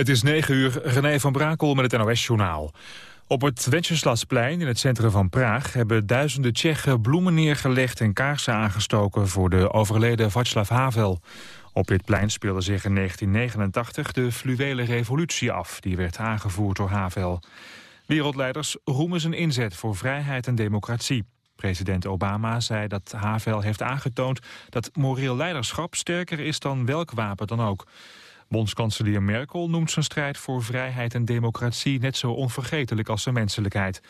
Het is 9 uur, René van Brakel met het NOS-journaal. Op het Wenceslasplein in het centrum van Praag hebben duizenden Tsjechen bloemen neergelegd en kaarsen aangestoken voor de overleden Václav Havel. Op dit plein speelde zich in 1989 de fluwele revolutie af, die werd aangevoerd door Havel. Wereldleiders roemen zijn inzet voor vrijheid en democratie. President Obama zei dat Havel heeft aangetoond dat moreel leiderschap sterker is dan welk wapen dan ook. Bondskanselier Merkel noemt zijn strijd voor vrijheid en democratie net zo onvergetelijk als zijn menselijkheid.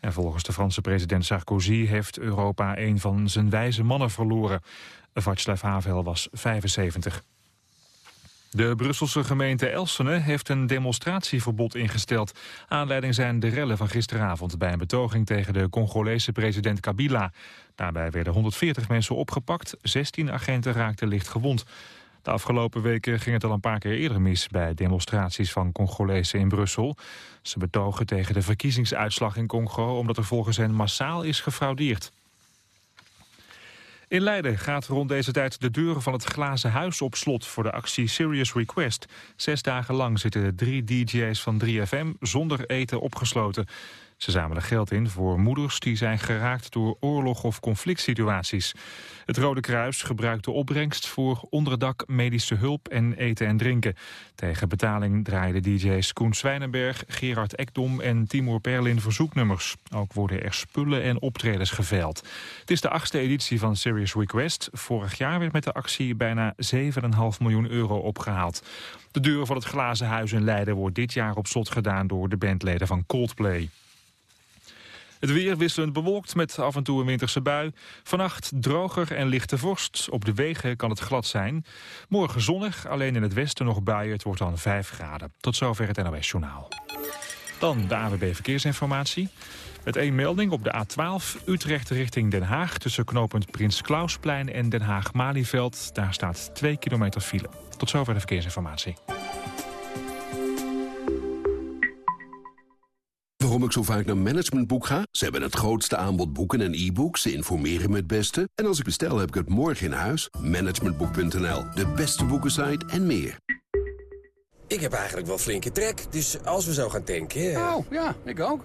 En volgens de Franse president Sarkozy heeft Europa een van zijn wijze mannen verloren. Václav Havel was 75. De Brusselse gemeente Elsene heeft een demonstratieverbod ingesteld. Aanleiding zijn de rellen van gisteravond bij een betoging tegen de Congolese president Kabila. Daarbij werden 140 mensen opgepakt, 16 agenten raakten licht gewond. De afgelopen weken ging het al een paar keer eerder mis bij demonstraties van Congolezen in Brussel. Ze betogen tegen de verkiezingsuitslag in Congo omdat er volgens hen massaal is gefraudeerd. In Leiden gaat rond deze tijd de deuren van het glazen huis op slot voor de actie Serious Request. Zes dagen lang zitten drie DJ's van 3FM zonder eten opgesloten. Ze zamelen geld in voor moeders die zijn geraakt door oorlog of conflict situaties. Het Rode Kruis gebruikt de opbrengst voor onderdak, medische hulp en eten en drinken. Tegen betaling draaien de DJ's Koen Zwijnenberg, Gerard Ekdom en Timur Perlin verzoeknummers. Ook worden er spullen en optredens geveild. Het is de achtste editie van Serious Request. Vorig jaar werd met de actie bijna 7,5 miljoen euro opgehaald. De deur van het Glazen Huis in Leiden wordt dit jaar op slot gedaan door de bandleden van Coldplay. Het weer wisselend bewolkt met af en toe een winterse bui. Vannacht droger en lichte vorst. Op de wegen kan het glad zijn. Morgen zonnig, alleen in het westen nog buien. Het wordt dan 5 graden. Tot zover het NOS Journaal. Dan de AWB Verkeersinformatie. Met één melding op de A12 Utrecht richting Den Haag... tussen knooppunt Prins Klausplein en Den Haag-Malieveld. Daar staat 2 kilometer file. Tot zover de verkeersinformatie. Waarom ik zo vaak naar Managementboek ga? Ze hebben het grootste aanbod boeken en e-books. Ze informeren me het beste. En als ik bestel, heb ik het morgen in huis. Managementboek.nl, de beste boekensite en meer. Ik heb eigenlijk wel flinke trek, dus als we zo gaan tanken... Oh, ja, ik ook.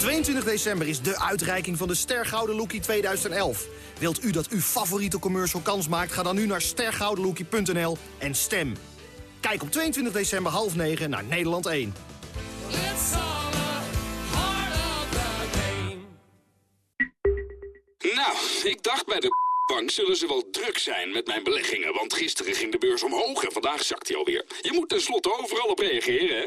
Op 22 december is de uitreiking van de Stergouden Lookie 2011. Wilt u dat uw favoriete commercial kans maakt? Ga dan nu naar stergoudenlookie.nl en stem. Kijk op 22 december half 9 naar Nederland 1. Nou, ik dacht bij de bank zullen ze wel druk zijn met mijn beleggingen. Want gisteren ging de beurs omhoog en vandaag zakt hij alweer. Je moet tenslotte overal op reageren, hè?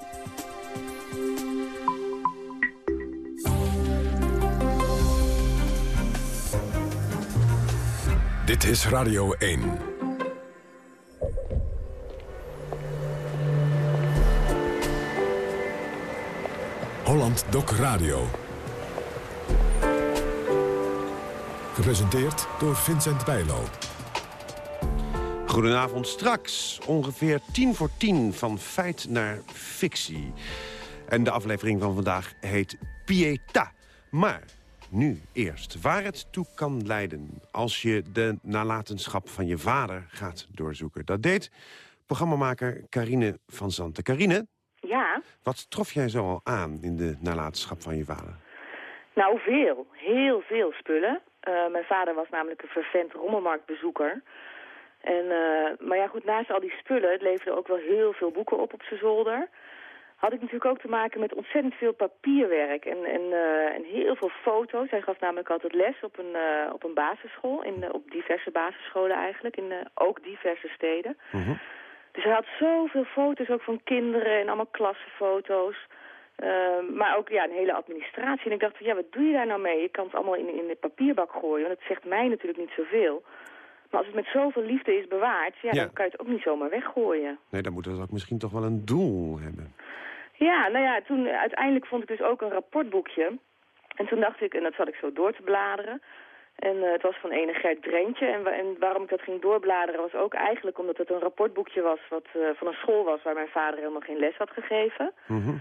Dit is Radio 1. Holland Doc Radio. Gepresenteerd door Vincent Bijlo. Goedenavond, straks ongeveer tien voor tien van feit naar fictie. En de aflevering van vandaag heet Pieta. Maar nu eerst. Waar het toe kan leiden als je de nalatenschap van je vader gaat doorzoeken. Dat deed programmamaker Carine van Zanten. Carine? Ja? Wat trof jij zo al aan in de nalatenschap van je vader? Nou, veel. Heel veel spullen. Uh, mijn vader was namelijk een vervent rommelmarktbezoeker. En, uh, maar ja, goed, naast al die spullen leverde ook wel heel veel boeken op op zijn zolder. Had ik natuurlijk ook te maken met ontzettend veel papierwerk en, en, uh, en heel veel foto's. Hij gaf namelijk altijd les op een, uh, op een basisschool, in, uh, op diverse basisscholen eigenlijk, in ook diverse steden. Mm -hmm. Dus hij had zoveel foto's ook van kinderen en allemaal klassenfoto's. Uh, maar ook ja, een hele administratie. En ik dacht, ja, wat doe je daar nou mee? Je kan het allemaal in, in de papierbak gooien, want het zegt mij natuurlijk niet zoveel. Maar als het met zoveel liefde is bewaard, ja, Ja. dan kan je het ook niet zomaar weggooien. Nee, dan moet het ook misschien toch wel een doel hebben. Ja, nou ja, toen eh, uiteindelijk vond ik dus ook een rapportboekje. En toen dacht ik, en dat zat ik zo door te bladeren. En eh, het was van ene Gert Drentje. En, wa- en waarom ik dat ging doorbladeren was ook eigenlijk omdat het een rapportboekje was... wat eh, van een school was waar mijn vader helemaal geen les had gegeven. Mhm.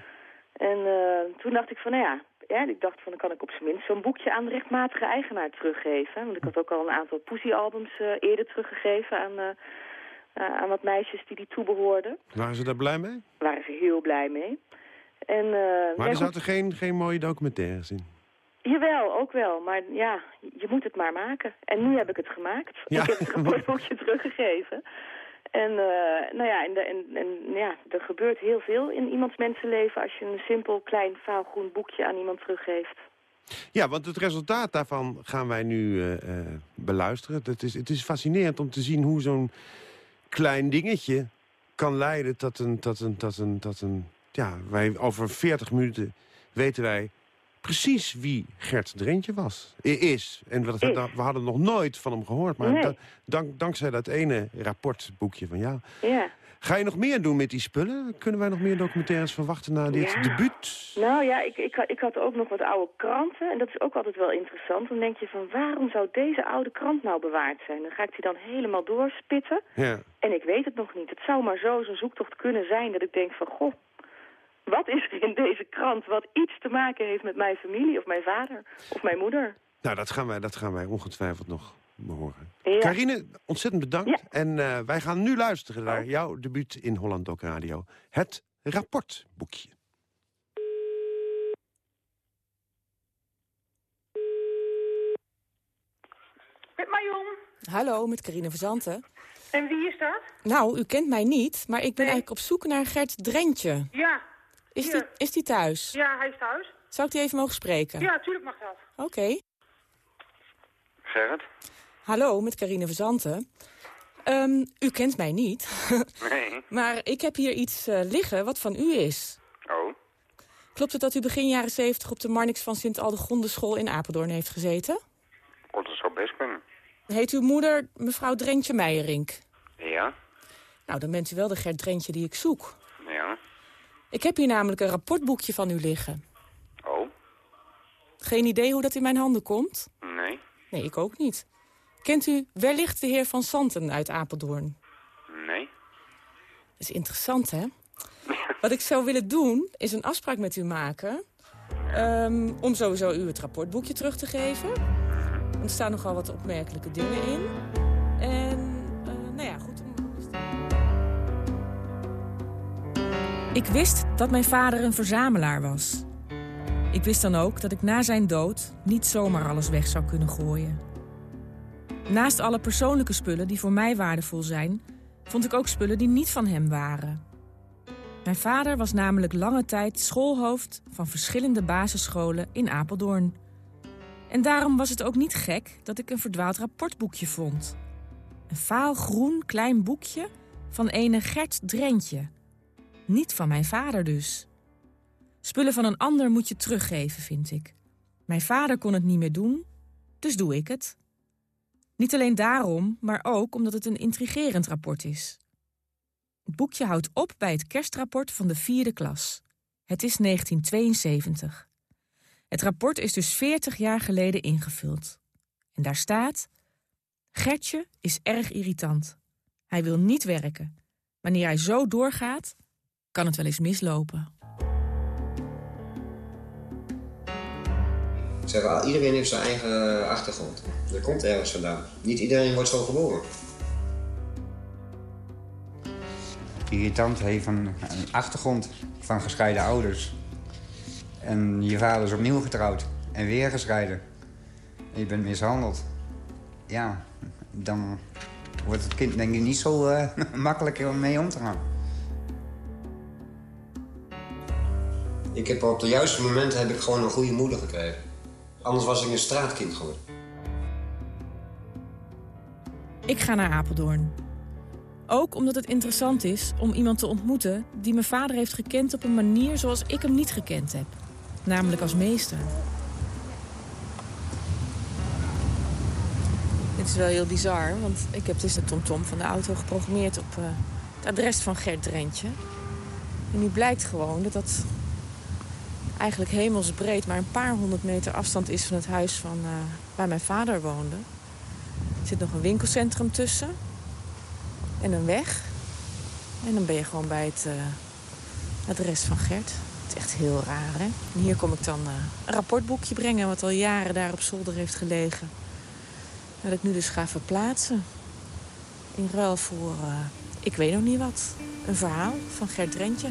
En toen dacht ik van, nou ja, ja, ik dacht van dan kan ik op zijn minst zo'n boekje aan de rechtmatige eigenaar teruggeven. Want ik had ook al een aantal Poesie-albums eh, eerder teruggegeven aan, aan wat meisjes die die toebehoorden. Waren ze daar blij mee? Daar waren ze heel blij mee. En, eh, Maar ja, er zaten geen, geen mooie documentaires in. Jawel, ook wel. Maar ja, je moet het maar maken. En nu heb ik het gemaakt. Ja. Ik heb het rapportboekje teruggegeven. En, eh, nou ja, en, de- en, en ja, er gebeurt heel veel in iemands mensenleven... als je een simpel, klein, vaalgroen boekje aan iemand teruggeeft. Ja, want het resultaat daarvan gaan wij nu eh, eh, beluisteren. Het is, het is fascinerend om te zien hoe zo'n klein dingetje kan leiden tot een... Tot een, tot een, tot een ja, wij, over 40 minuten weten wij precies wie Gert Drentje was. Is. En we, Is. we hadden nog nooit van hem gehoord. Maar Nee. da- dank, dankzij dat ene rapportboekje van jou... Ja. Ga je nog meer doen met die spullen? Kunnen wij nog meer documentaires verwachten na dit Ja. debuut? Nou ja, ik, ik, ik had ook nog wat oude kranten. En dat is ook altijd wel interessant. Dan denk je van, waarom zou deze oude krant nou bewaard zijn? Dan ga ik die dan helemaal doorspitten. Ja. En ik weet het nog niet. Het zou maar zo zo'n zoektocht kunnen zijn dat ik denk van... Goh, wat is er in deze krant wat iets te maken heeft met mijn familie of mijn vader of mijn moeder? Nou, dat gaan wij, dat gaan wij ongetwijfeld nog behoren. Ja. Karine, ontzettend bedankt. En eh, wij gaan nu luisteren naar jouw debuut in Holland Doc Radio. Het rapportboekje. Met Marion. Hallo, met Carine Verzanten. En wie is dat? Nou, u kent mij niet, maar ik ben eigenlijk op zoek naar Gert Drentje. Ja. Is Hier. die, is die thuis? Ja, hij is thuis. Zou ik die even mogen spreken? Ja, tuurlijk mag dat. Oké. Gerrit? Hallo, met Carine Verzanten. Ehm, u kent mij niet, Nee. maar ik heb hier iets eh, liggen wat van u is. Oh. Klopt het dat u begin jaren 70 op de Marnix van Sint-Aldegondenschool in Apeldoorn heeft gezeten? Oh, dat zou best kunnen. Heet uw moeder mevrouw Drentje Meijerink? Ja? Nou, dan bent u wel de Gert Drentje die ik zoek. Ja? Ik heb hier namelijk een rapportboekje van u liggen. Oh? Geen idee hoe dat in mijn handen komt? Nee? Nee, ik ook niet. Kent u wellicht de heer Van Santen uit Apeldoorn? Nee? Dat is interessant, hè? Wat ik zou willen doen, is een afspraak met u maken... ehm, om sowieso u het rapportboekje terug te geven. Er staan nogal wat opmerkelijke dingen in. En, eh, nou ja, goed. Ik wist dat mijn vader een verzamelaar was. Ik wist dan ook dat ik na zijn dood niet zomaar alles weg zou kunnen gooien. Naast alle persoonlijke spullen die voor mij waardevol zijn, vond ik ook spullen die niet van hem waren. Mijn vader was namelijk lange tijd schoolhoofd van verschillende basisscholen in Apeldoorn. En daarom was het ook niet gek dat ik een verdwaald rapportboekje vond. Een vaal groen klein boekje van ene Gert Drentje. Niet van mijn vader dus. Spullen van een ander moet je teruggeven, vind ik. Mijn vader kon het niet meer doen, dus doe ik het. Niet alleen daarom, maar ook omdat het een intrigerend rapport is. Het boekje houdt op bij het kerstrapport van de vierde klas. Het is 1972. Het rapport is dus 40 jaar geleden ingevuld. En daar staat... Gertje is erg irritant. Hij wil niet werken. Wanneer hij zo doorgaat, kan het wel eens mislopen. Zeg wel, iedereen heeft zijn eigen achtergrond. Dat komt ergens vandaan. Niet iedereen wordt zo geboren. Irritant heeft een, een achtergrond van gescheiden ouders. En je vader is opnieuw getrouwd en weer gescheiden. En je bent mishandeld. Ja, dan wordt het kind denk ik niet zo eh, makkelijk om mee om te gaan. Ik heb op de juiste momenten heb ik gewoon een goede moeder gekregen. Anders was ik een straatkind geworden. Ik ga naar Apeldoorn. Ook omdat het interessant is om iemand te ontmoeten... die mijn vader heeft gekend op een manier zoals ik hem niet gekend heb. Namelijk als meester. Dit is wel heel bizar, want ik heb dus de tomtom van de auto geprogrammeerd... op uh, het adres van Gert Drentje. En nu blijkt gewoon dat dat eigenlijk hemelsbreed... maar een paar honderd meter afstand is van het huis van, uh, waar mijn vader woonde. Er zit nog een winkelcentrum tussen. En een weg. En dan ben je gewoon bij het uh, adres van Gert. Het is echt heel raar, hè? En hier kom ik dan uh, een rapportboekje brengen... wat al jaren daar op zolder heeft gelegen. Dat ik nu dus ga verplaatsen. In ruil voor, ik weet nog niet wat. Een verhaal van Gert Drentje.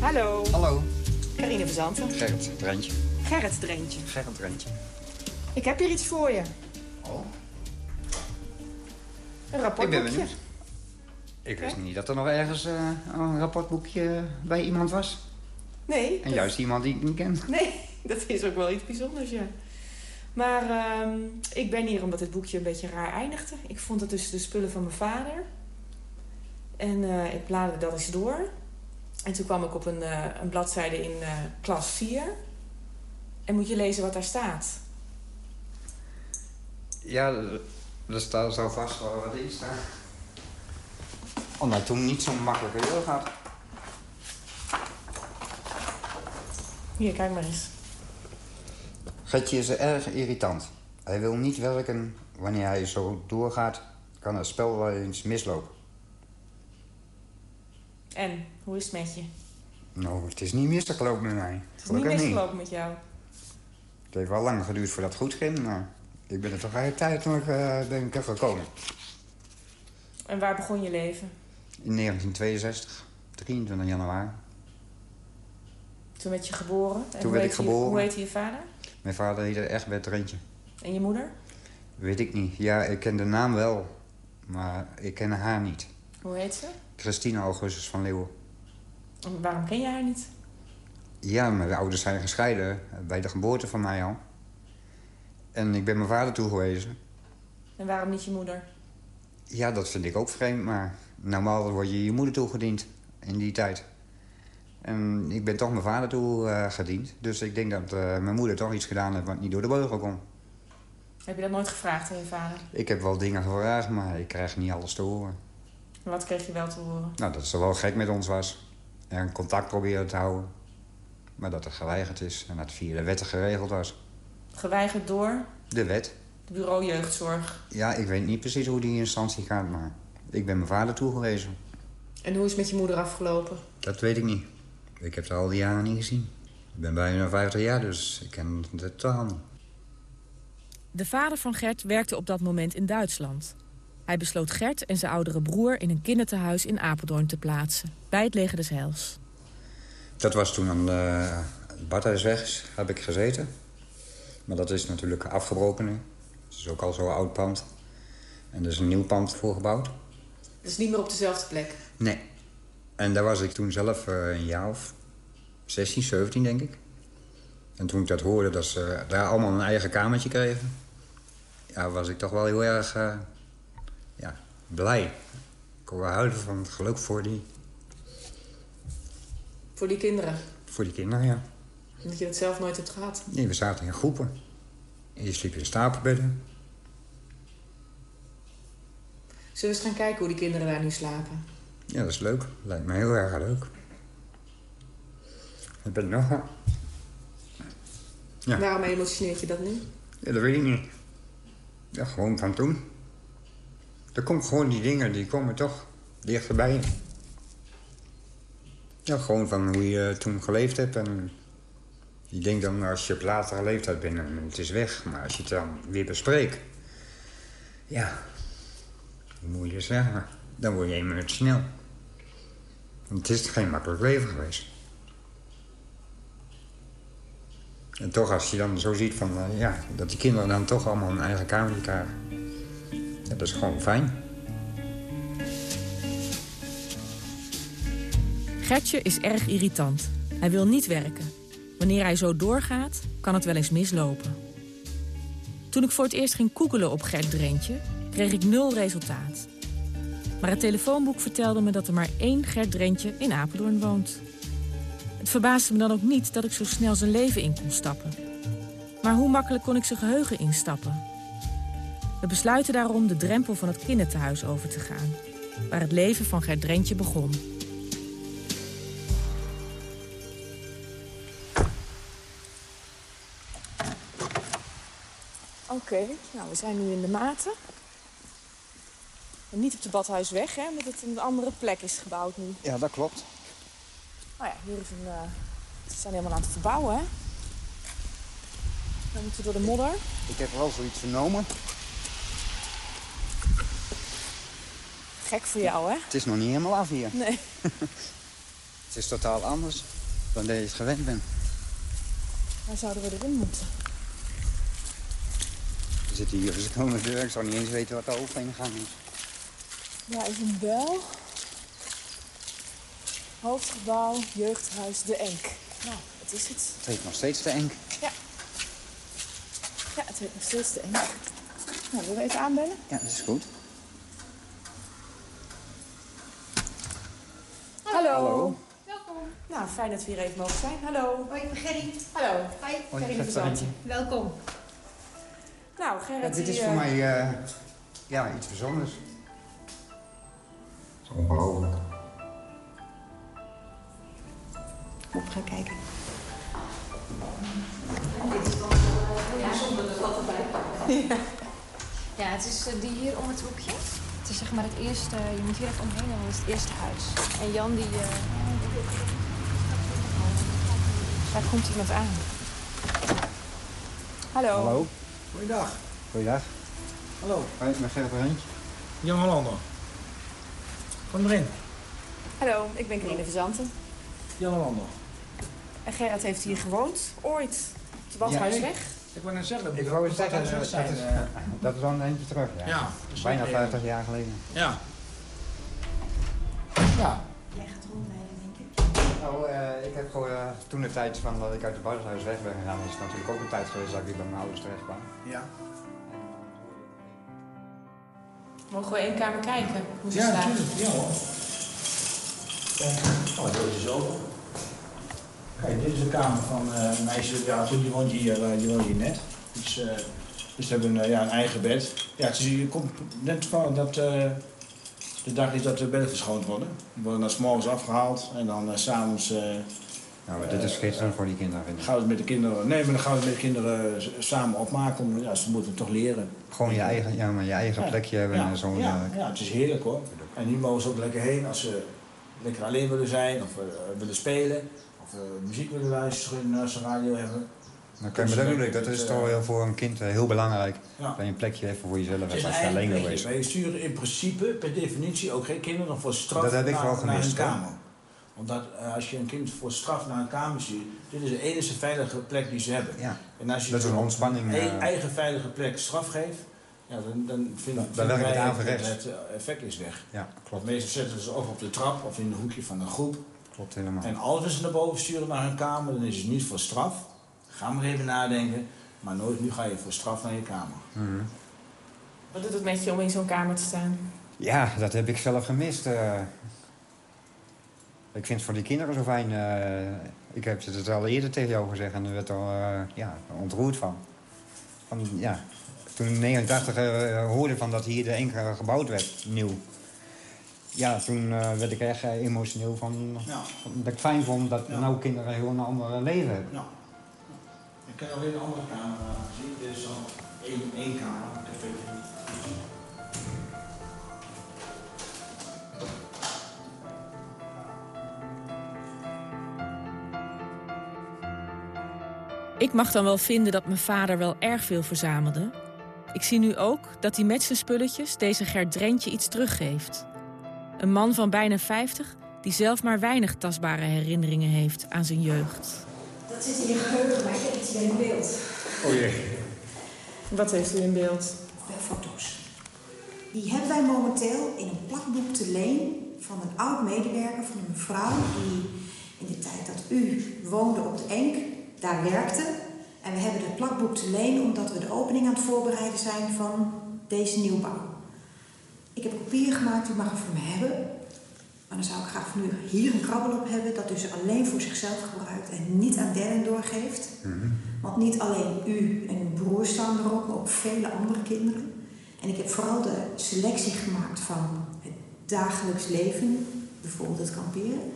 Hallo. Hallo. Carine Verzanten. Gerrit Drentje. Gerrit Drentje. Gerrit Drentje. Ik heb hier iets voor je. Oh. Een rapportboekje. Ik ben benieuwd. Ik wist niet dat er nog ergens uh, een rapportboekje bij iemand was. Nee. En dat... juist iemand die ik niet ken. Nee, dat is ook wel iets bijzonders, ja. Maar uh, ik ben hier omdat dit boekje een beetje raar eindigde. Ik vond het tussen de spullen van mijn vader. En uh, ik bladerde dat eens door. En toen kwam ik op een, uh, een bladzijde in uh, klas 4. En moet je lezen wat daar staat. Ja, er staat zo vast wel wat in staat. Omdat oh, toen niet zo'n makkelijke deur gaat. Hier, kijk maar eens. Getje is erg irritant. Hij wil niet werken. Wanneer hij zo doorgaat, kan het spel wel eens mislopen. En, hoe is het met je? Nou, het is niet misgelopen met mij. Het is Gelukkig niet misgelopen met jou? Het heeft wel lang geduurd voordat het goed ging, maar ik ben er toch uiteindelijk uh, ben ik er gekomen. En waar begon je leven? In 1962, 23 januari. Toen werd je geboren? En Toen werd ik geboren. Je, hoe heette je vader? Mijn vader heette Egbert Rentje. En je moeder? Weet ik niet. Ja, ik ken de naam wel, maar ik ken haar niet. Hoe heet ze? Christine Augustus van Leeuwen. En waarom ken je haar niet? Ja, mijn ouders zijn gescheiden bij de geboorte van mij al. En ik ben mijn vader toegewezen. En waarom niet je moeder? Ja, dat vind ik ook vreemd, maar normaal word je je moeder toegediend in die tijd. En ik ben toch mijn vader toegediend. Uh, dus ik denk dat uh, mijn moeder toch iets gedaan heeft wat niet door de beugel kon. Heb je dat nooit gevraagd aan je vader? Ik heb wel dingen gevraagd, maar ik krijg niet alles te horen. En wat kreeg je wel te horen? Nou, dat ze wel gek met ons was. En contact proberen te houden. Maar dat het geweigerd is en dat het via de wetten geregeld was. Geweigerd door? De wet. Het bureau jeugdzorg? Ja, ik weet niet precies hoe die instantie gaat, maar ik ben mijn vader toegewezen. En hoe is het met je moeder afgelopen? Dat weet ik niet. Ik heb haar al die jaren niet gezien. Ik ben bijna 50 jaar, dus ik ken het totaal niet. De vader van Gert werkte op dat moment in Duitsland. Hij besloot Gert en zijn oudere broer in een kindertehuis in Apeldoorn te plaatsen. Bij het leger des Heils. Dat was toen aan de Badhuisweg, heb ik gezeten. Maar dat is natuurlijk afgebroken nu. Het is ook al zo'n oud pand. En er is een nieuw pand voor gebouwd. Dus niet meer op dezelfde plek? Nee. En daar was ik toen zelf uh, een jaar of 16, 17 denk ik. En toen ik dat hoorde dat ze daar allemaal een eigen kamertje kregen... Ja, was ik toch wel heel erg uh, ja, blij. Ik kon wel huilen van het geluk voor die... Voor die kinderen? Voor die kinderen, ja. Dat je het zelf nooit hebt gehad? Nee, we zaten in groepen. En je sliep in stapelbedden. Zullen we eens gaan kijken hoe die kinderen daar nu slapen? Ja, dat is leuk. Lijkt me heel erg leuk. Ik ben nog... Ja. Waarom emotioneert je dat nu? Ja, dat weet ik niet. Ja, gewoon van toen. Er komen gewoon die dingen, die komen toch dichterbij. Ja, gewoon van hoe je toen geleefd hebt. En je denkt dan als je op latere leeftijd bent en het is weg. Maar als je het dan weer bespreekt... Ja, hoe moet je zeggen? Dan word je emotioneel. Het is geen makkelijk leven geweest. En toch als je dan zo ziet van, eh, ja, dat die kinderen dan toch allemaal een eigen kamertje krijgen. Dat is gewoon fijn. Gertje is erg irritant. Hij wil niet werken. Wanneer hij zo doorgaat, kan het wel eens mislopen. Toen ik voor het eerst ging googelen op Gert Drentje, kreeg ik nul resultaat. Maar het telefoonboek vertelde me dat er maar één Gert Drentje in Apeldoorn woont. Het verbaasde me dan ook niet dat ik zo snel zijn leven in kon stappen. Maar hoe makkelijk kon ik zijn geheugen instappen? We besluiten daarom de drempel van het kinderthuis over te gaan... waar het leven van Gert Drentje begon. Oké, nou we zijn nu in de Maten. En niet op de Badhuisweg, hè, omdat het een andere plek is gebouwd nu. Ja, dat klopt. Nou ja, hier is een... eh, ze zijn helemaal aan het verbouwen, hè. Dan moeten we door de modder. Ik heb wel zoiets vernomen. Gek voor jou, hè? Het is nog niet helemaal af hier. Nee. Het is totaal anders dan dat je het gewend bent. Waar zouden we erin moeten? We zitten hier dus komen deur. Ik zou niet eens weten wat de hoofdingang is. Daar is een bel. Hoofdgebouw, jeugdhuis De Enk. Nou, wat is het? Het heet nog steeds de Enk. Ja. Ja, het heet nog steeds De Enk. Nou, willen we even aanbellen? Ja, dat is goed. Hallo. Hallo. Welkom. Nou, fijn dat we hier even mogen zijn. Hallo. Hoi, ik ben Gerry. Hallo. Hoi, Hoi, Gerry. Welkom. Nou, Gerrit, Ja, dit is die, voor eh, mij eh, ja, iets bijzonders. Is ongelooflijk. Op gaan kijken. Ja, zonder de gat erbij. Ja. ja, het is eh, die hier om het hoekje. Het is zeg maar het eerste, je moet hier even omheen en dan is het eerste huis. En Jan die... eh, Daar komt iemand aan. Hallo. Hallo. Goeiedag. Goeiedag. Hallo. Hoi, ik ben Gerrit Rentje. Jan Hollander. Kom erin. Hallo, ik ben Karine Verzanten. Jan Hollander. En Gerrit heeft hier gewoond, ooit. Op de Badhuisweg. Ik wou net zeggen, Ik wou eens zeggen, dat is, eh, dat is al een eindje terug. Ja. Ja, Bijna zeker. 50 jaar geleden. Ja. Ja. Jij gaat rondrijden, denk ik. Nou, eh, ik heb gewoon eh, toen de tijd van dat ik uit het buitenhuis weg ben gegaan, is het natuurlijk ook een tijd geweest dat ik bij mijn ouders terecht kwam. Ja. Mogen we één kamer kijken? Hoe ze Ja, staat? natuurlijk. Ja hoor. Kijk, oh, dit is open. Kijk, dit is de kamer van eh, een meisje. Ja, die woont hier, eh, die woont hier net. Dus, eh, dus ze hebben een, eh, ja, een eigen bed. Ja, het is, je komt net van dat eh, de dag is dat de bedden verschoond worden. Die worden dan 's morgens afgehaald en dan s s'avonds... eh Nou, maar dit is schitterend voor die kinderen, gaan we het met de kinderen... Nee, maar dan gaan we het met de kinderen samen opmaken. Om, ja, ze moeten het toch leren. Gewoon je eigen, ja, maar je eigen plekje hebben en zo'n... ja, eh, ja, het is heerlijk hoor. En hier mogen ze ook lekker heen als ze lekker alleen willen zijn of eh, willen spelen. Of eh, muziek willen luisteren als ze radio hebben. Dan kan je, maar dat bedoel ik, dat is toch wel voor een kind eh, heel belangrijk. Ja. Dat je een plekje even voor jezelf hebt als je alleen wil wezen. Wij sturen in principe per definitie ook geen kinderen voor straf Dat heb ik naar, wel naar gemist, hun hoor. kamer. Omdat eh, als je een kind voor straf naar een kamer stuurt, dit is de enige veilige plek die ze hebben. Ja. En als je Dat is een zo'n ontspanning, e- eh. eigen veilige plek straf geeft, ja, dan, dan vinden Dan werkt het wij averechts. Het eh, effect is weg. Ja, klopt. Meestal zetten ze of op de trap of in een hoekje van een groep. Klopt helemaal. En als we ze naar boven sturen naar hun kamer, dan is het niet voor straf. Ga maar even nadenken. Maar nooit nu ga je voor straf naar je kamer. Mhm. Wat doet het met je om in zo'n kamer te staan? Ja, dat heb ik zelf gemist. eh. Ik vind het voor die kinderen zo fijn. eh. ik heb het al eerder tegen jou gezegd en er werd al eh, ja, ontroerd van. van ja. Toen in 89 eh, hoorde van dat hier de enke gebouwd werd, nieuw. Ja, toen werd ik echt eh, emotioneel van, Ja. dat ik fijn vond dat Ja. nou kinderen heel een ander leven hebben. Ja. Ik ken alleen een andere kamer zien. Dit is al één, één kamer. Ik mag dan wel vinden dat mijn vader wel erg veel verzamelde. Ik zie nu ook dat hij met zijn spulletjes deze Gert Drentje iets teruggeeft. Een man van bijna 50 die zelf maar weinig tastbare herinneringen heeft aan zijn jeugd. Dat zit in je geheugen, maar ik heb iets in beeld. Oh jee. Wat heeft u in beeld? Wel foto's. Die hebben wij momenteel in een plakboek te leen van een oud medewerker van een mevrouw die in de tijd dat u woonde op de Enk daar werkte. En we hebben het plakboek te leen omdat we de opening aan het voorbereiden zijn van deze nieuwbouw. Ik heb kopieën gemaakt, u mag er voor me hebben. Maar dan zou ik graag van u hier een krabbel op hebben dat u ze alleen voor zichzelf gebruikt en niet aan derden doorgeeft. Want niet alleen u en uw broer staan erop, maar ook vele andere kinderen. En ik heb vooral de selectie gemaakt van het dagelijks leven, bijvoorbeeld het kamperen.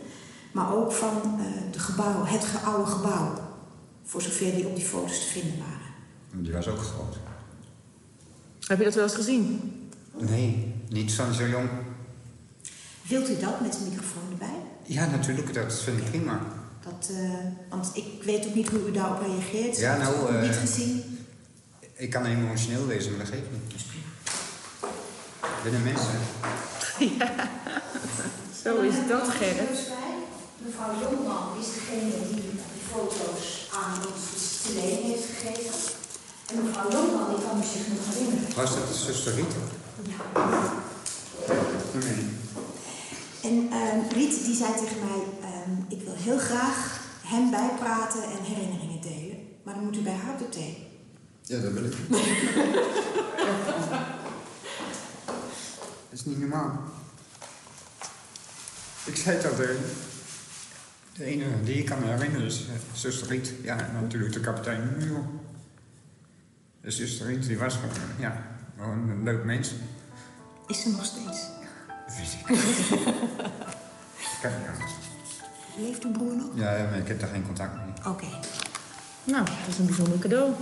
Maar ook van eh, de gebouw, het oude gebouw. Voor zover die op die foto's te vinden waren. Die was ook groot. Heb je dat wel eens gezien? Nee, niet van zo jong. Wilt u dat met de microfoon erbij? Ja, natuurlijk, dat vind ik prima. Dat, eh, want ik weet ook niet hoe u daarop reageert. Ja, Ik heb het nou, eh, niet gezien. Ik kan emotioneel wezen, maar dat geeft niet. Ik ben een mens, hè. Ja, zo is dat, Gerrit. Mevrouw Jongman is degene die de foto's aan ons te leen heeft gegeven. En mevrouw Jongman, die kan u zich nog herinneren. Was dat de zuster Rita? Nee. En ehm, Riet die zei tegen mij, ehm, ik wil heel graag hem bijpraten en herinneringen delen. Maar dan moet u bij haar op de thee. Ja, dat wil ik. Dat is niet normaal. Ik zei dat de, de enige die ik kan me herinneren is eh, zuster Riet. Ja, en natuurlijk de kapitein Muur. De zuster Riet, die was gewoon, ja, gewoon een leuk mens. Is ze nog steeds? Kan niet anders. Leeft uw broer nog? Ja, maar ik heb daar geen contact mee. Oké. Nou, dat is een bijzonder cadeau.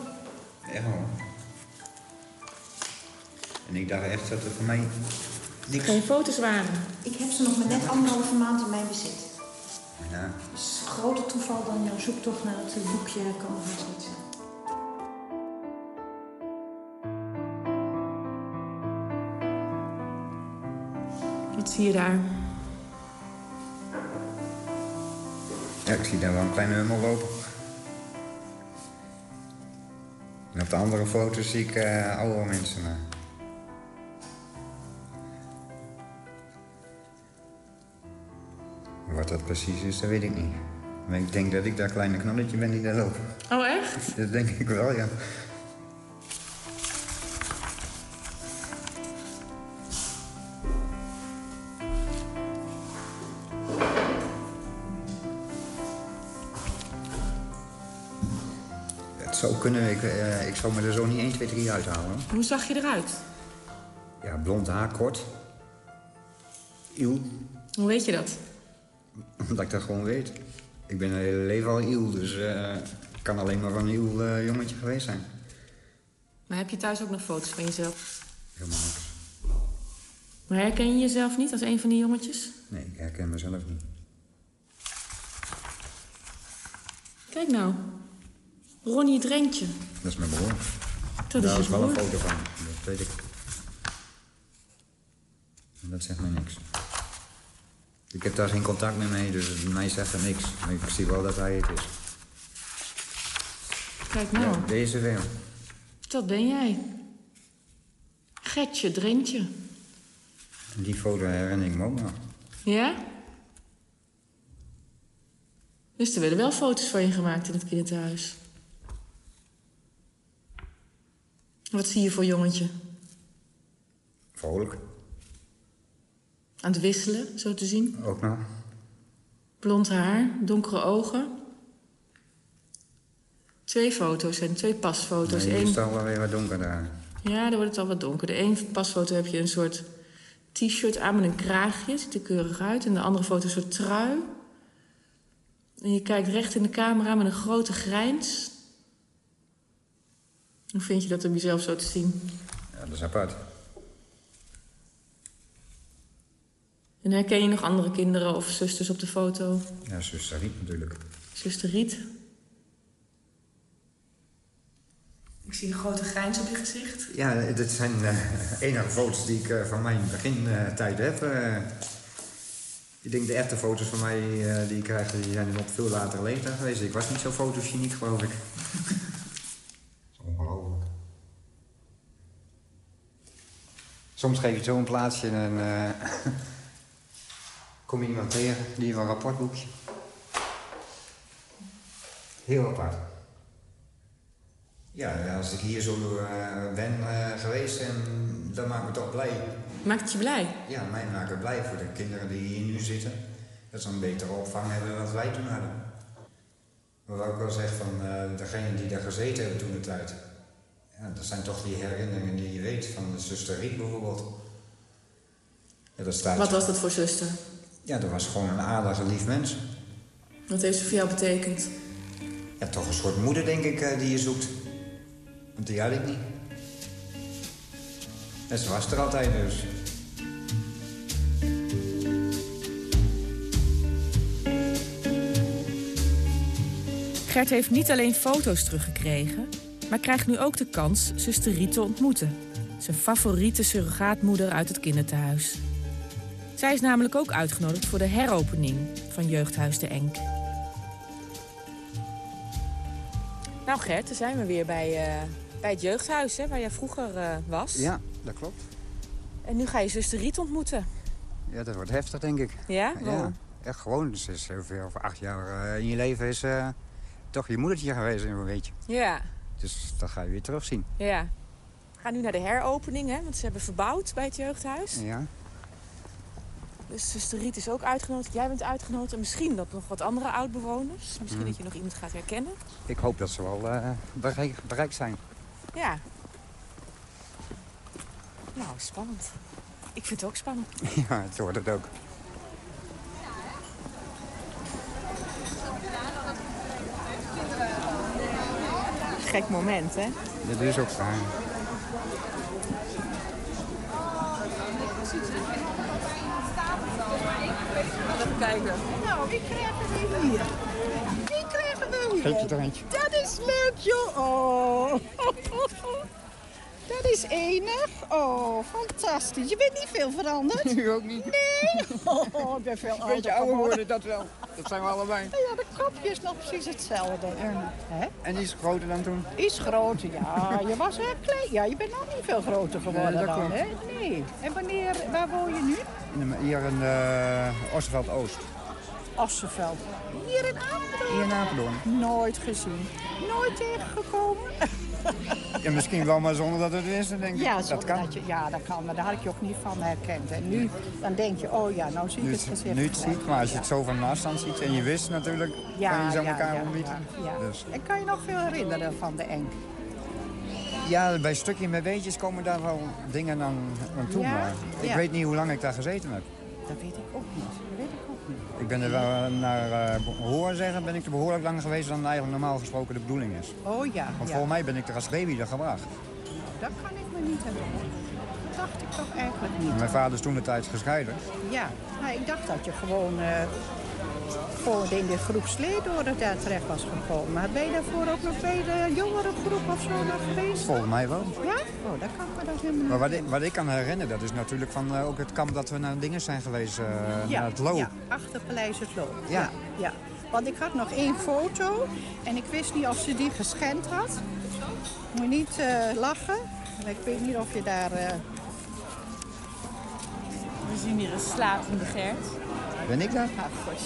Echt wel. En ik dacht echt dat er voor mij niks... Geen foto's waren. Ik heb ze nog maar net anderhalve maand in mijn bezit. Ja, Dus groter toeval dan jouw zoektocht naar het boekje kan niet zijn. Wat zie je daar? ja, ik zie daar wel een kleine hummel lopen. En op de andere foto's zie ik eh oudere mensen. Wat dat precies is, dat weet ik niet. Maar ik denk dat ik dat kleine knalletje ben die daar loopt. Oh, echt? Dat denk ik wel, ja. Het zou kunnen, ik, eh, ik zou me er zo niet 1, 2, 3 uithalen. Hoe zag je eruit? Ja, blond haar, kort. Iel, Hoe weet je dat? Omdat ik dat gewoon weet. Ik ben mijn hele leven al iel, dus eh ik kan alleen maar een iel eh, jongetje geweest zijn. Maar heb je thuis ook nog foto's van jezelf? Helemaal niks. Maar herken je jezelf niet als een van die jongetjes? Nee, ik herken mezelf niet. Kijk nou. Ronnie Drentje. Dat is mijn broer. Dat is Daar je is wel een foto van, dat weet ik. En Dat zegt mij niks. Ik heb daar geen contact mee mee, dus mij zegt er niks. Maar ik zie wel dat hij het is. Kijk nou. Ja, deze weer. Dat ben jij. Getje Drentje. En Die foto herinner ik me ook nog. Ja? Dus er werden wel foto's van je gemaakt in het kinderthuis. Wat zie je voor jongetje? Vrolijk. Aan het wisselen, zo te zien. Ook nog. Blond haar, donkere ogen. Twee foto's en twee pasfoto's. Nee, Eén- is toch wel weer wat donker daar. Ja, dan wordt het al wat donker. De ene pasfoto heb je een soort t-shirt aan met een kraagje. Ziet er keurig uit. En de andere foto een soort trui. En je kijkt recht in de camera met een grote grijns. Hoe vind je dat om jezelf zo te zien? Ja, dat is apart. En herken je nog andere kinderen of zusters op de foto? Ja, zuster Riet natuurlijk. Zuster Riet. Ik zie een grote grijns op je gezicht. Ja, dit zijn eh enige foto's die ik eh, van mijn begintijd heb. eh. Ik denk de echte foto's van mij eh, die ik krijg, die zijn op veel latere leeftijd geweest. Ik was niet zo fotogeniek, geloof ik. Dat is ongelooflijk. Soms geef je zo'n plaatsje en eh kom je iemand tegen, die heeft een rapportboekje. Heel apart. Ja, als ik hier zo eh, ben eh, geweest, en, dan maakt me toch blij. Maakt het je blij? Ja, mij maakt het blij voor de kinderen die hier nu zitten. Dat ze een betere opvang hebben dan wat wij toen hadden. Maar wat ik wel zeg van uh, degenen die daar gezeten hebben toen de tijd. Ja, dat zijn toch die herinneringen die je weet van de zuster Riet bijvoorbeeld. Ja, dat staat Wat was dat voor zuster? Ja, dat was gewoon een aardige, lief mens. Wat heeft ze voor jou betekend? Ja, toch een soort moeder, denk ik, uh, die je zoekt. Want die had ik niet. En ze was er altijd dus. Gert heeft niet alleen foto's teruggekregen, maar krijgt nu ook de kans zuster Riet te ontmoeten. Zijn favoriete surrogaatmoeder uit het kinderthuis. Zij is namelijk ook uitgenodigd voor de heropening van Jeugdhuis de Enk. Nou Gert, dan zijn we weer bij, uh, bij het jeugdhuis, hè, waar jij vroeger uh, was. Ja, dat klopt. En nu ga je zuster Riet ontmoeten. Ja, dat wordt heftig, denk ik. Ja? Ja, echt gewoon. Dus is zoveel over acht jaar uh, in je leven is toch je moedertje geweest, een beetje. Ja. Dus dat ga je weer terugzien. Ja. We gaan nu naar de heropening, hè, want ze hebben verbouwd bij het jeugdhuis. Ja. Dus zuster Riet is ook uitgenodigd. Jij bent uitgenodigd. En misschien dat nog wat andere oudbewoners. Misschien mm. dat je nog iemand gaat herkennen. Ik hoop dat ze wel uh, bereik, bereikt zijn. Ja. Nou, spannend. Ik vind het ook spannend. Ja, het wordt het ook. Gek moment, hè? Dit is ook fijn. Kijken. Nou, wie krijgen we hier? Wie krijgen we hier? Geef je er eentje. Dat is leuk, joh. Oh. Dat is enig. Oh, fantastisch. Je bent niet veel veranderd. U ook niet. Nee. Oh, ik ben veel ouder Beetje ouder worden, dat wel. Dat zijn we allebei. Ja, de kopje is nog precies hetzelfde. Hè? En die is groter dan toen? Iets groter, ja. Je was heel klein. Ja, je bent nog niet veel groter geworden nee, dan, hè? Nee. En wanneer, waar woon je nu? Hier in uh, Oosterveld-Oost. Ossenveld. Hier in Apeldoorn? Hier in Apeldoorn. Nooit gezien. Nooit tegengekomen? Ja, misschien wel, maar zonder dat het wisten, denk ik. Ja, dat kan. Dat je, ja, dat kan, maar daar had ik je ook niet van herkend. En nu, dan denk je, oh ja, nou zie ik nu, het gezicht. Nu het ziet, maar als je het zo van afstand ziet en je wist natuurlijk, ja, kan je zo ja, elkaar ja, ontbieden. Ja, ja. Dus. En kan je nog veel herinneren van de Enk? Ja, bij stukje met weetjes komen daar wel dingen aan, aan toe. Ja? Maar ik Ja. weet niet hoe lang ik daar gezeten heb. Dat weet ik ook niet. Ik ben er wel naar uh, horen zeggen, ben ik er behoorlijk langer geweest dan eigenlijk normaal gesproken de bedoeling is. Oh ja. Want ja. volgens mij ben ik er als baby er gebracht. Dat kan ik me niet herinneren. Dat dacht ik toch eigenlijk niet. Mijn vader is toen de tijd gescheiden. Ja, maar ik dacht dat je gewoon, uh, gewoon in de groep Sleedoren daar terecht was gekomen. Maar ben je daarvoor ook nog bij de jongere groep of zo nog geweest? Volgens mij wel. Ja? Oh, dat kan me dat helemaal niet Maar wat ik, wat ik kan herinneren, dat is natuurlijk van uh, ook het kamp dat we naar dingen zijn geweest, uh, ja, naar het Loo. Ja, achter Paleis het Loo. Ja. ja. ja. Want ik had nog één foto en ik wist niet of ze die gescand had. Moet je niet uh, lachen. Ik weet niet of je daar... Uh... We zien hier een slapende Gert. Ben ik dat? Ach.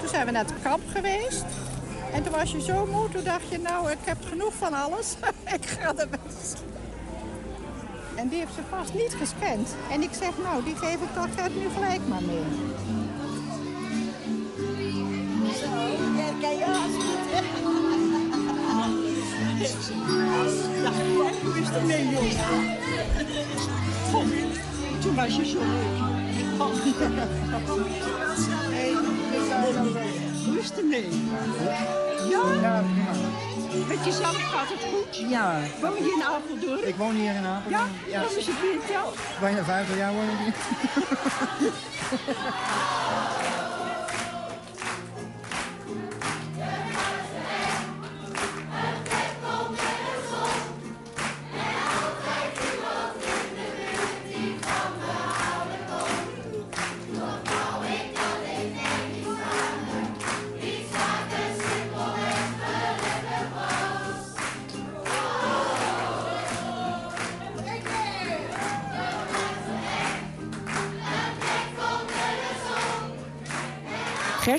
Toen zijn we naar het kamp geweest. En toen was je zo moe, toen dacht je, nou, ik heb genoeg van alles. ik ga er best. En die heeft ze vast niet gescand. En ik zeg, nou, die geef ik toch Gert nu gelijk maar mee. Zo, kijk, ja, Ja, is het mee, jongen? Toen was je zo leuk. Hoe het mee? Ja? Ja, prima. Met jezelf gaat het goed? Ja. Woon je in Apeldoorn? Ik woon hier in Apeldoorn. Ja? Wat is het tel? Bijna 50 jaar woon ik hier.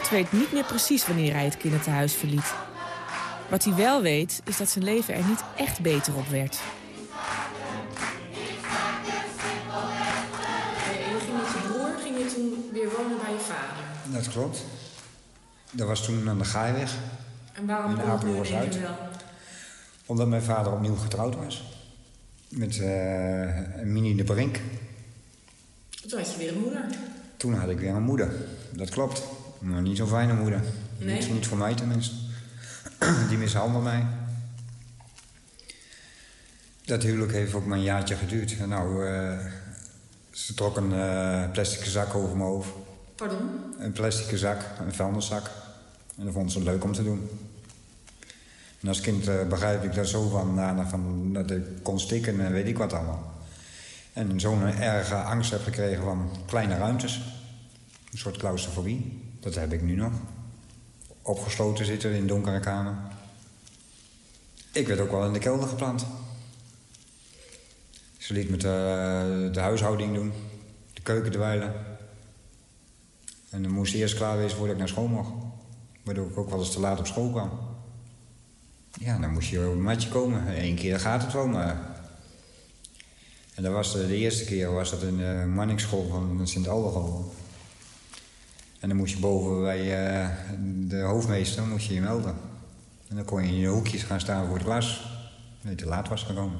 Weet niet meer precies wanneer hij het kinderthuis verliet. Wat hij wel weet, is dat zijn leven er niet echt beter op werd. En je ging met je broer ging je toen weer wonen bij je vader. Dat klopt. Dat was toen aan de Gaaiweg. En waarom één keer Zuid. wel? Omdat mijn vader opnieuw getrouwd was. Met eh Minnie de Brink. Toen had je weer een moeder. Toen had ik weer een moeder. Dat klopt. Maar niet zo'n fijne moeder. Nee? Niet, niet voor mij tenminste. Die mishandelde mij. Dat huwelijk heeft ook maar een jaartje geduurd. Nou, eh, ze trok een eh plastic zak over mijn hoofd. Pardon? Een plastic zak, een vuilniszak. En dat vond ze leuk om te doen. En als kind eh, begrijp ik daar zo van, nou, van dat ik kon stikken en weet ik wat allemaal. En zo'n erge angst heb gekregen van kleine ruimtes. Een soort claustrofobie. Dat heb ik nu nog. Opgesloten zitten in een donkere kamer. Ik werd ook wel in de kelder geplant. Ze liet me de, de huishouding doen. De keuken dweilen. En dan moest eerst klaar wezen voordat ik naar school mocht. Waardoor ik ook wel eens te laat op school kwam. Ja, dan moest je op een matje komen. Eén keer gaat het wel, maar... En dat was de, eerste keer was dat in de manningsschool van sint aldegal En dan moest je boven bij eh, de hoofdmeester moest je je melden. En dan kon je in je hoekjes gaan staan voor de klas. Dat je te laat was gekomen.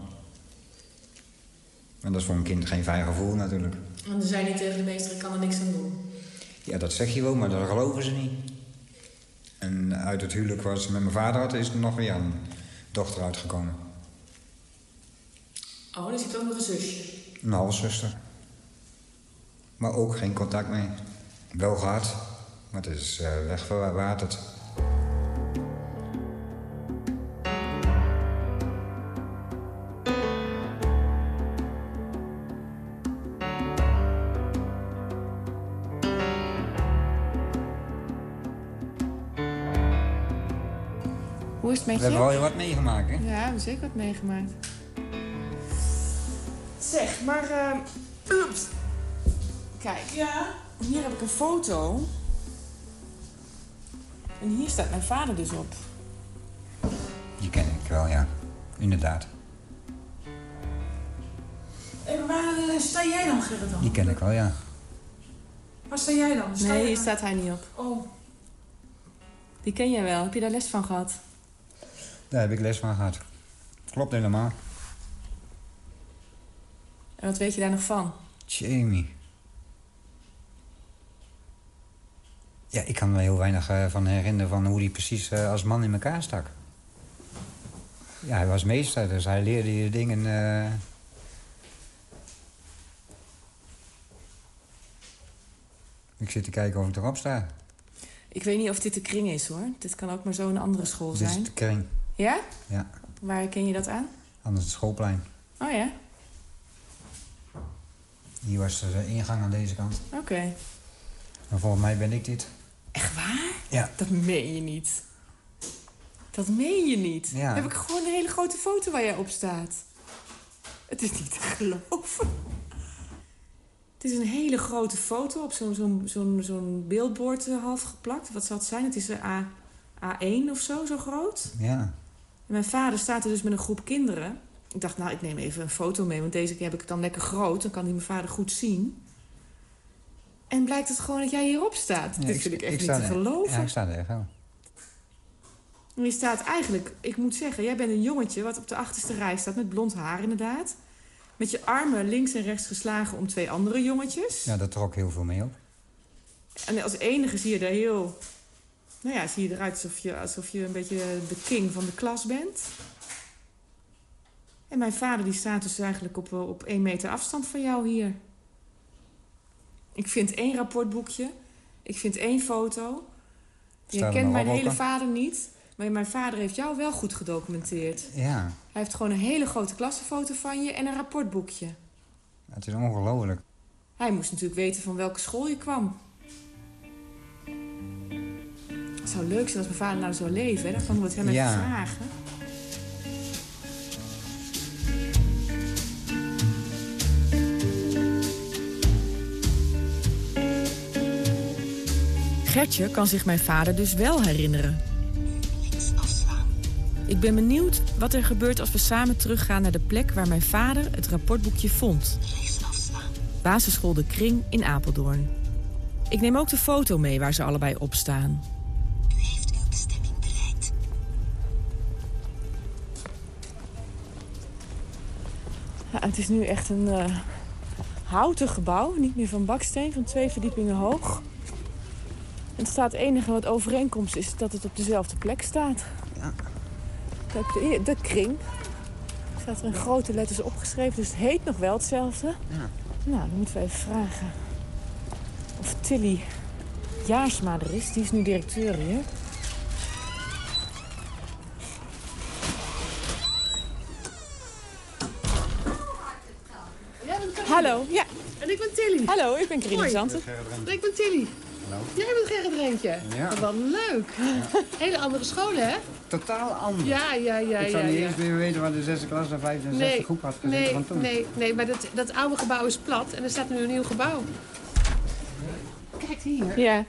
En dat is voor een kind geen fijn gevoel natuurlijk. En dan zei hij tegen de meester, ik kan er niks aan doen. Ja, dat zeg je wel, maar dat geloven ze niet. En uit het huwelijk wat ze met mijn vader had, is er nog weer een dochter uitgekomen. Oh, dus je hebt ook nog een zusje. Een halfzuster. Maar ook geen contact mee. Wel gehad, maar het is uh, wegverwaterd. Hoe is het met We je? hebben al heel wat meegemaakt, hè? Ja, we hebben zeker wat meegemaakt. Zeg, maar... eh, ups. Kijk. Ja? Hier heb ik een foto. En hier staat mijn vader dus op. Die ken ik wel, ja. Inderdaad. En waar eh, sta jij dan, Gerrit dan? Die ken ik wel, ja. Waar sta jij dan? Sta Nee, je hier staat hij niet op. Oh, Die ken jij wel. Heb je daar les van gehad? Daar heb ik les van gehad. Klopt helemaal. En wat weet je daar nog van? Jamie. Ja, ik kan me heel weinig eh, van herinneren van hoe hij precies eh, als man in elkaar stak. Ja, hij was meester, dus hij leerde je dingen... eh, Ik zit te kijken of ik erop sta. Ik weet niet of dit de kring is, hoor. Dit kan ook maar zo een andere school Dit is zijn. de kring. Ja? Ja, Waar ken je dat aan? anders het schoolplein. Oh ja? Hier was de ingang aan deze kant. Oké. En volgens mij ben ik dit. Echt waar? Ja. Dat meen je niet. Dat meen je niet. Ja. Heb ik gewoon een hele grote foto waar jij op staat. Het is niet te geloven. Het is een hele grote foto op zo'n zo'n zo'n zo'n beeldbord eh, half geplakt. Wat zal het zijn? Het is een A, A1 of zo, zo groot. Ja. En mijn vader staat er dus met een groep kinderen. Ik dacht, nou, ik neem even een foto mee, want deze keer heb ik het dan lekker groot. Dan kan hij mijn vader goed zien. En blijkt het gewoon dat jij hierop staat. Ja, Dit vind ik echt niet te er- geloven. Ja, ik sta er echt. En je staat eigenlijk, ik moet zeggen, jij bent een jongetje wat op de achterste rij staat met blond haar inderdaad. Met je armen links en rechts geslagen om twee andere jongetjes. Ja, dat trok heel veel mee op. En als enige zie je er heel... Nou ja, zie je eruit alsof je, alsof je een beetje de king van de klas bent. En mijn vader die staat dus eigenlijk op, op één meter afstand van jou hier. Ik vind één rapportboekje. Ik vind één foto. Je kent mijn hele vader niet. Maar mijn vader heeft jou wel goed gedocumenteerd. Ja, Hij heeft gewoon een hele grote klassenfoto van je en een rapportboekje. het is ongelooflijk. Hij moest natuurlijk weten van welke school je kwam. Het zou leuk zijn als mijn vader nou zou leven. Hè? Dan kan ik het hem even Ja. vragen. Gertje kan zich mijn vader dus wel herinneren. Ik ben benieuwd wat er gebeurt als we samen teruggaan naar de plek waar mijn vader het rapportboekje vond. Basisschool De Kring in Apeldoorn. Ik neem ook de foto mee waar ze allebei op staan. Ja, het is nu echt een eh, houten gebouw, niet meer van baksteen, van twee verdiepingen hoog. Het staat het enige wat overeenkomst is dat het op dezelfde plek staat. Ja. Kijk, de, de kring. Staat er in grote letters opgeschreven, dus het heet nog wel hetzelfde. Ja. Nou, dan moeten we even vragen of Tilly Jaarsma er is. Die is nu directeur hier. Hallo, ja. En ik ben Tilly. Hallo, ik ben Karine. Zanten. En ik ben Tilly. Hallo. Jij bent Gerrit Reentje. Ja. Wat leuk. Hele andere scholen, hè? Totaal anders. Ja, ja, ja, ik zou ja. niet ja. eens meer weten waar de zesde klas en vijfde en zesde groep had gezeten nee, van toen. nee, nee, maar dat, dat oude gebouw is plat en er staat nu een nieuw gebouw. Kijk hier. Ja.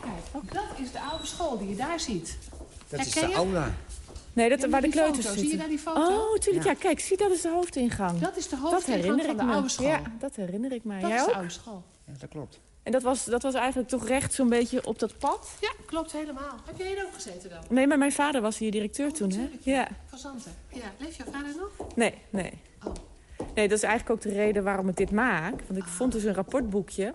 Kijk, ook dat is de oude school die je daar ziet. Dat is de aula. Nee, dat, Ja, waar de kleuters foto. zitten. Zie je daar die foto? Oh, tuurlijk. Ja. Ja. kijk, zie, dat is de hoofdingang. Dat is de dat hoofdingang herinner van ik de me. oude school. Ja, dat herinner ik mij. Dat Jij is de oude school. Ja, dat klopt. En dat was, dat was eigenlijk toch recht zo'n beetje op dat pad? Ja, klopt helemaal. Heb jij hier ook gezeten dan? Nee, maar mijn vader was hier directeur toen, hè? Ja. Van Zanten. Ja, leeft jouw vader nog? Nee, nee. Oh. Nee, dat is eigenlijk ook de reden waarom ik dit maak. Want ik vond dus een rapportboekje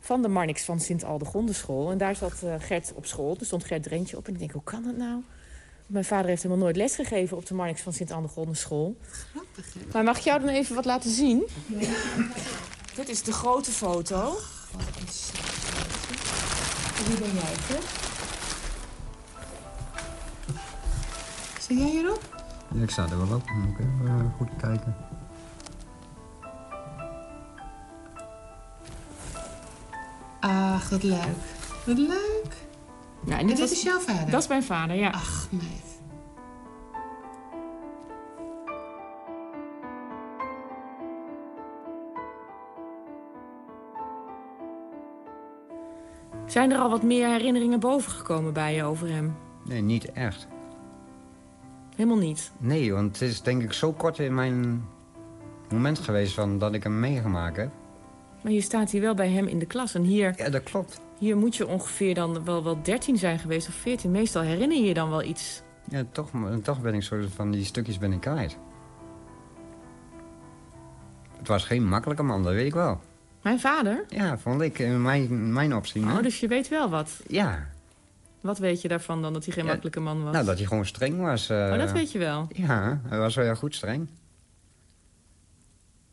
van de Marnix van Sint-Aldegondenschool. En daar zat eh, Gert op school. Er stond Gert Drentje op. En ik denk, hoe kan dat nou? Mijn vader heeft helemaal nooit les gegeven op de Marnix van Sint-Aldegondenschool. Grappig, hè? Maar mag ik jou dan even wat laten zien? Dit is de grote foto. Wat is... Wie ben jij, hè? Zie jij hierop? Ja, ik sta er wel op. Dan moet ik even eh, goed kijken. Ach, wat leuk. Wat leuk. Ja, En dit is jouw vader? Dat is mijn vader, ja. Ach, meid. Zijn er al wat meer herinneringen bovengekomen bij je over hem? Nee, niet echt. Helemaal niet. Nee, want het is denk ik zo kort in mijn moment geweest van dat ik hem meegemaakt heb. Maar je staat hier wel bij hem in de klas. En hier, Ja, dat klopt. hier moet je ongeveer dan wel, wel 13 zijn geweest of 14. Meestal herinner je je dan wel iets. Ja, toch, toch ben ik zo van die stukjes ben ik kwijt. Het was geen makkelijke man, dat weet ik wel. Mijn vader? Ja, vond ik mijn, mijn opzien. hè. Oh, dus je weet wel wat. Ja, Wat weet je daarvan dan, dat hij geen Ja, makkelijke man was? nou dat hij gewoon streng was. eh. Oh, dat weet je wel. Ja, hij was wel heel goed streng.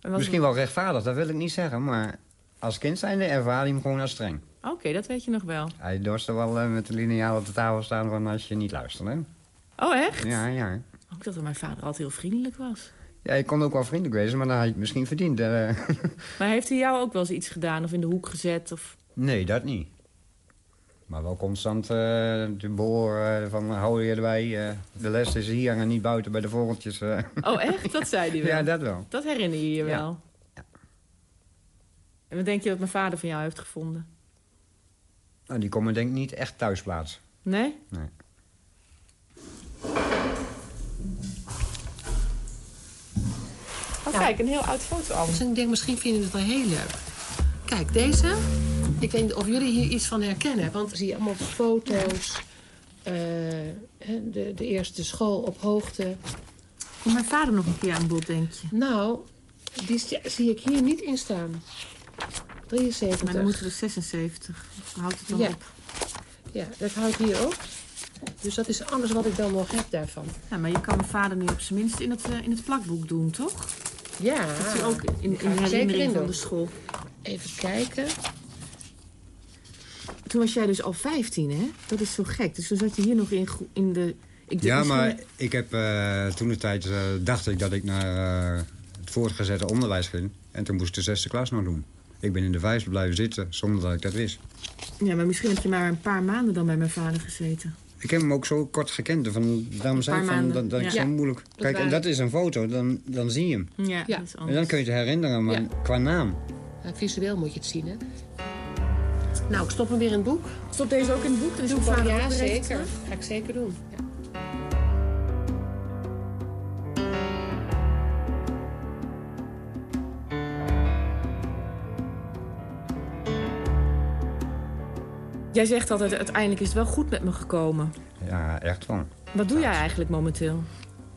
Misschien wel rechtvaardig, dat wil ik niet zeggen, maar als kind zijnde ervaar hij hem gewoon als streng. Oké, dat weet je nog wel. Hij dorste wel eh, met de lineaal op de tafel staan van als je niet luistert, hè? Oh, echt? Ja, ja. Ook dat mijn vader altijd heel vriendelijk was. Ja, ik kon ook wel vriendelijk wezen, maar dan had je het misschien verdiend. Maar heeft hij jou ook wel eens iets gedaan of in de hoek gezet? Of... nee, dat niet. Maar wel constant eh, de boor eh, van hou je erbij. eh, de les is hier en niet buiten bij de vogeltjes. Oh, echt? Dat zei hij wel? Ja, dat wel. Dat herinner je je Ja. wel? En wat denk je dat mijn vader van jou heeft gevonden? Nou, die komen denk ik niet echt thuis plaatsen. Nee? Nee. Oh, kijk, een heel oud fotoalbum. Dus ik denk, misschien vinden het wel heel leuk. Kijk, deze. Ik weet niet of jullie hier iets van herkennen. Want zie je allemaal foto's. eh, de, de eerste school op hoogte. Komt mijn vader nog een keer aan bod, denk je? Nou, die zie- ik hier niet in staan. 73. Maar dan moeten we 76. Houdt het dan Ja. op? Ja, dat houdt hier op. Dus dat is alles wat ik dan nog heb daarvan. Ja, maar je kan mijn vader nu op zijn minst in het, eh, in het plakboek doen, toch? Ja. Dat ook in, in, herinnering van de school. Even kijken. Toen was jij dus al 15, hè? Dat is zo gek. Dus toen zat je hier nog in, in de... Ik denk Ja, misschien- maar ik heb eh, toen de tijd eh, dacht ik dat ik naar eh, het voortgezette onderwijs ging. En toen moest ik de zesde klas nog doen. Ik ben in de vijfde blijven zitten zonder dat ik dat wist. Ja, maar misschien heb je maar een paar maanden dan bij mijn vader gezeten. Ik heb hem ook zo kort gekend. Van, daarom zei ik van, dat, dat ik zo moeilijk... Dat Kijk, en dat is een foto, dan, dan zie je hem. Ja, Ja. dat is En dan kun je het herinneren, maar Ja. qua naam. Visueel moet je het zien, hè? Nou, ik stop hem weer in het boek. Stop deze ook in het boek? Doe ik ja, zeker. Ga ik zeker doen. Jij zegt altijd, uiteindelijk is het wel goed met me gekomen. Ja, echt wel. Wat doe jij eigenlijk momenteel?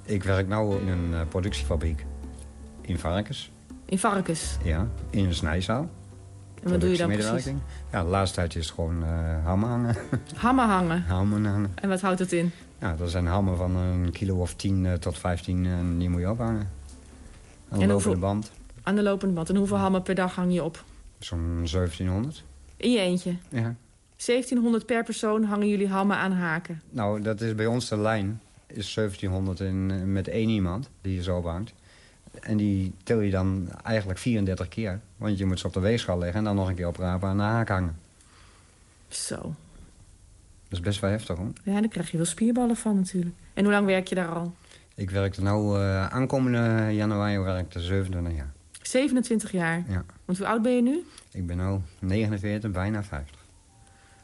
Ik werk nu in een eh, productiefabriek. In Varkens. In Varkens. Ja, in een snijzaal. En wat doe je dan precies? Ja, de laatste tijd is het gewoon eh hammen hangen. Hammen hangen. hammen hangen. En wat houdt het in? Ja, dat zijn hammen van een kilo of 10 eh, tot 15 en die moet je ophangen. Aan de En lopende hoeveel- band. Aan de lopende band. En hoeveel hammen per dag hang je op? Zo'n 1700. In je eentje? Ja. 1700 per persoon hangen jullie hammen aan haken. Nou, dat is bij ons de lijn. Is 1700 in, eh, met één iemand die je zo ophangt. En die tel je dan eigenlijk 34 keer. Want je moet ze op de weegschaal leggen en dan nog een keer oprapen aan de haak hangen. Zo. Dat is best wel heftig hoor. Ja, daar krijg je wel spierballen van natuurlijk. En hoe lang werk je daar al? Ik werkte nou eh, aankomende januari werkte 27 jaar. 27 jaar. Ja. Want hoe oud ben je nu? Ik ben nu 49, bijna 50.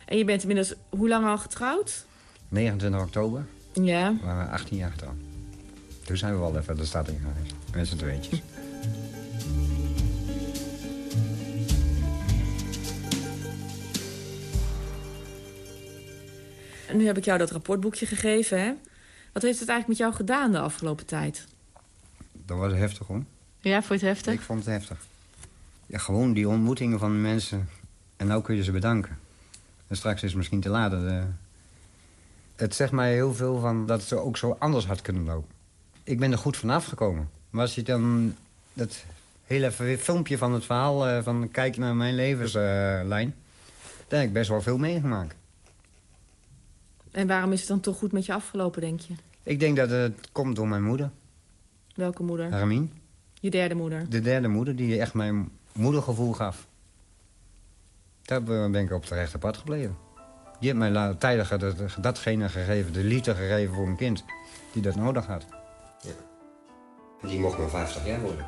En je bent inmiddels hoe lang al getrouwd? 29 oktober Ja. waren we 18 jaar getrouwd. Toen zijn we wel even de stad in geweest. Met z'n tweetjes. En nu heb ik jou dat rapportboekje gegeven, hè? Wat heeft het eigenlijk met jou gedaan de afgelopen tijd? Dat was heftig hoor. Ja, vond je het heftig? Ik vond het heftig. Ja, gewoon die ontmoetingen van mensen. En nou kun je ze bedanken. En straks is het misschien te laat. eh. Het zegt mij heel veel van dat het ook zo anders had kunnen lopen. Ik ben er goed vanaf gekomen. Maar als je dan dat hele filmpje van het verhaal... eh, van kijk naar mijn levenslijn... dan heb ik best wel veel meegemaakt. En waarom is het dan toch goed met je afgelopen, denk je? Ik denk dat het komt door mijn moeder, Welke moeder? Hermine. Je derde moeder. De derde moeder, die echt mijn moedergevoel gaf. Daar ben ik op het rechte pad gebleven. Die heeft mij tijdig dat, datgene gegeven, de liefde gegeven voor een kind die dat nodig had. Die mocht maar 50 jaar worden.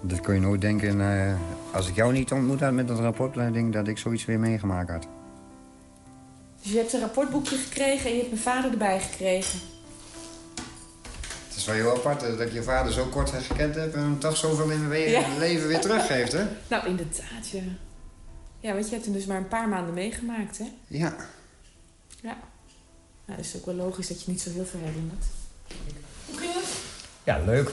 Dat kun je nooit denken, eh, als ik jou niet ontmoet had met dat rapport... dan denk ik dat ik zoiets weer meegemaakt had. Dus je hebt een rapportboekje gekregen en je hebt mijn vader erbij gekregen. Het is wel heel apart dat ik je vader zo kort gekend heb... en hem toch zoveel in mijn Ja. leven weer teruggeeft, hè? Nou, inderdaad, ja. Ja, want je hebt hem dus maar een paar maanden meegemaakt, hè? Ja. Ja. Nou, dat is ook wel logisch dat je niet zo heel veel herinnert. Hoe ging het? Ja, leuk.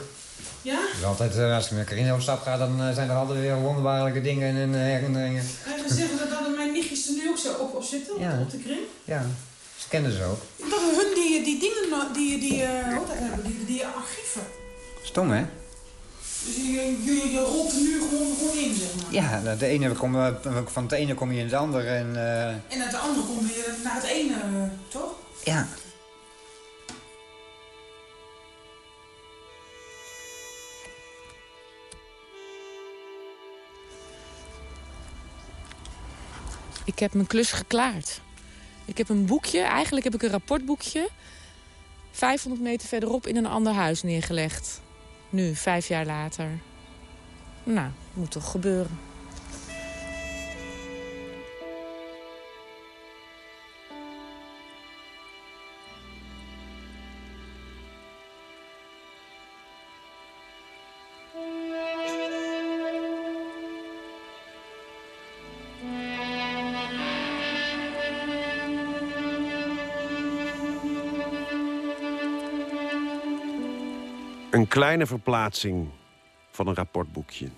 Ja? Dus altijd, eh, als ik met Carina op stap ga, dan eh, zijn er altijd weer wonderbaarlijke dingen en eh, herinneringen. Kan je zeggen dat, dat mijn nichtjes er nu ook zo op, op zitten, op- Ja. op de kring? Ja, ze kennen ze ook. Dacht hun die, die dingen, die, die, hebben, die, die archieven. Stom, hè? Dus je, je, je rolt er nu gewoon, gewoon in, zeg maar. Ja, nou, de ene kom, van het ene kom je in het andere en... En uit de andere kom je naar het ene, toch? ja. Ik heb mijn klus geklaard. Ik heb een boekje, eigenlijk heb ik een rapportboekje... 500 meter verderop in een ander huis neergelegd. Nu, vijf jaar later. Nou, moet toch gebeuren. Een kleine verplaatsing van een rapportboekje.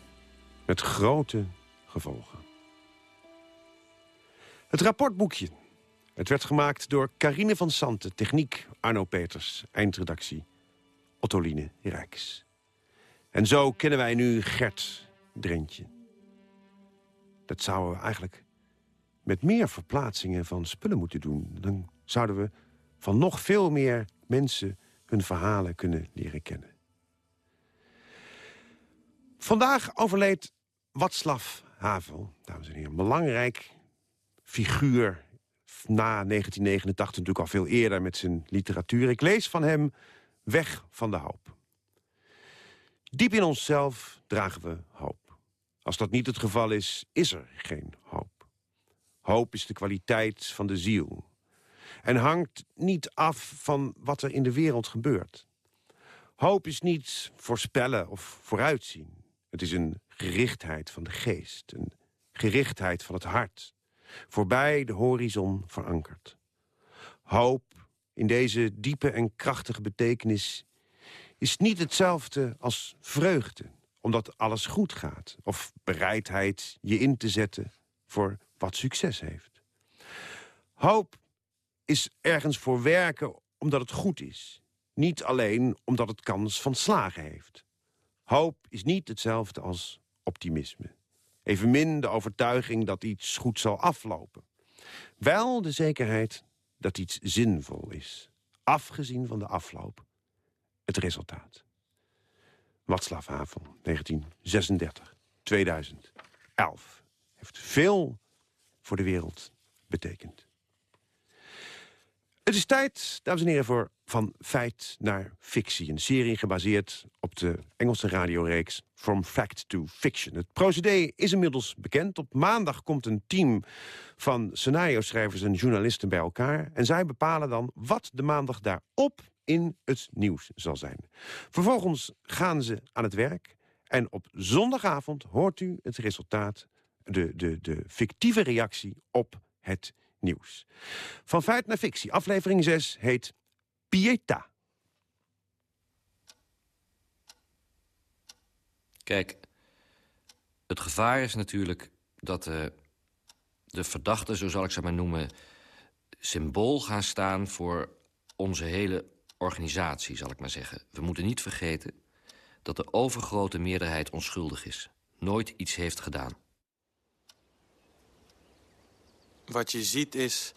Met grote gevolgen. Het rapportboekje. Het werd gemaakt door Carine van Santen, techniek Arno Peters, eindredactie Ottoline Rijks. En zo kennen wij nu Gert Drentje. Dat zouden we eigenlijk met meer verplaatsingen van spullen moeten doen. Dan zouden we van nog veel meer mensen hun verhalen kunnen leren kennen. Vandaag overleed Václav Havel, dames en heren. Belangrijk figuur na 1989, natuurlijk al veel eerder met zijn literatuur. Ik lees van hem Weg van de hoop. Diep in onszelf dragen we hoop. Als dat niet het geval is, is er geen hoop. Hoop is de kwaliteit van de ziel. En hangt niet af van wat er in de wereld gebeurt. Hoop is niet voorspellen of vooruitzien. Het is een gerichtheid van de geest, een gerichtheid van het hart. Voorbij de horizon verankerd. Hoop, in deze diepe en krachtige betekenis... is niet hetzelfde als vreugde, omdat alles goed gaat... of bereidheid je in te zetten voor wat succes heeft. Hoop is ergens voor werken omdat het goed is. Niet alleen omdat het kans van slagen heeft. Hoop is niet hetzelfde als optimisme. Evenmin de overtuiging dat iets goed zal aflopen. Wel de zekerheid dat iets zinvol is. Afgezien van de afloop. Het resultaat. Václav Havel, 1936, 2011. Heeft veel voor de wereld betekend. Het is tijd, dames en heren, voor Van Feit naar Fictie. Een serie gebaseerd op de Engelse radioreeks From Fact to Fiction. Het procedé is inmiddels bekend. Op maandag komt een team van scenario-schrijvers en journalisten bij elkaar. En zij bepalen dan wat de maandag daarop in het nieuws zal zijn. Vervolgens gaan ze aan het werk. En op zondagavond hoort u het resultaat, de, de, de fictieve reactie op het nieuws. Van feit naar fictie, aflevering 6 heet Pieta. Kijk, het gevaar is natuurlijk dat uh, de verdachten, zo zal ik ze maar noemen... symbool gaan staan voor onze hele organisatie, zal ik maar zeggen. We moeten niet vergeten dat de overgrote meerderheid onschuldig is. Nooit iets heeft gedaan. Wat je ziet is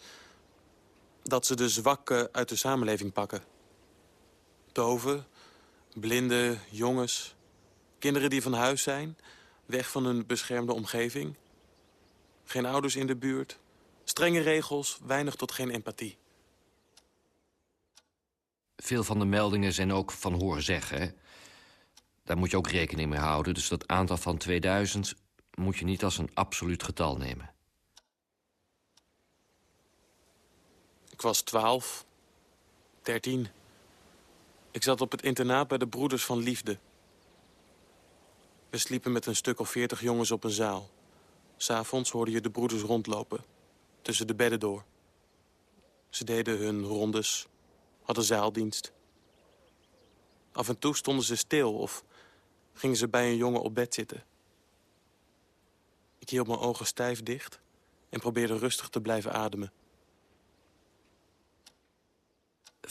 dat ze de zwakken uit de samenleving pakken. Doven, blinde, jongens, kinderen die van huis zijn... weg van hun beschermde omgeving. Geen ouders in de buurt, strenge regels, weinig tot geen empathie. Veel van de meldingen zijn ook van horen zeggen. Daar moet je ook rekening mee houden. Dus dat aantal van 2000 moet je niet als een absoluut getal nemen. Ik was 12, 13. Ik zat op het internaat bij de Broeders van Liefde. We sliepen met een stuk of veertig jongens op een zaal. S'avonds hoorde je de broeders rondlopen, tussen de bedden door. Ze deden hun rondes, hadden zaaldienst. Af en toe stonden ze stil of gingen ze bij een jongen op bed zitten. Ik hield mijn ogen stijf dicht en probeerde rustig te blijven ademen.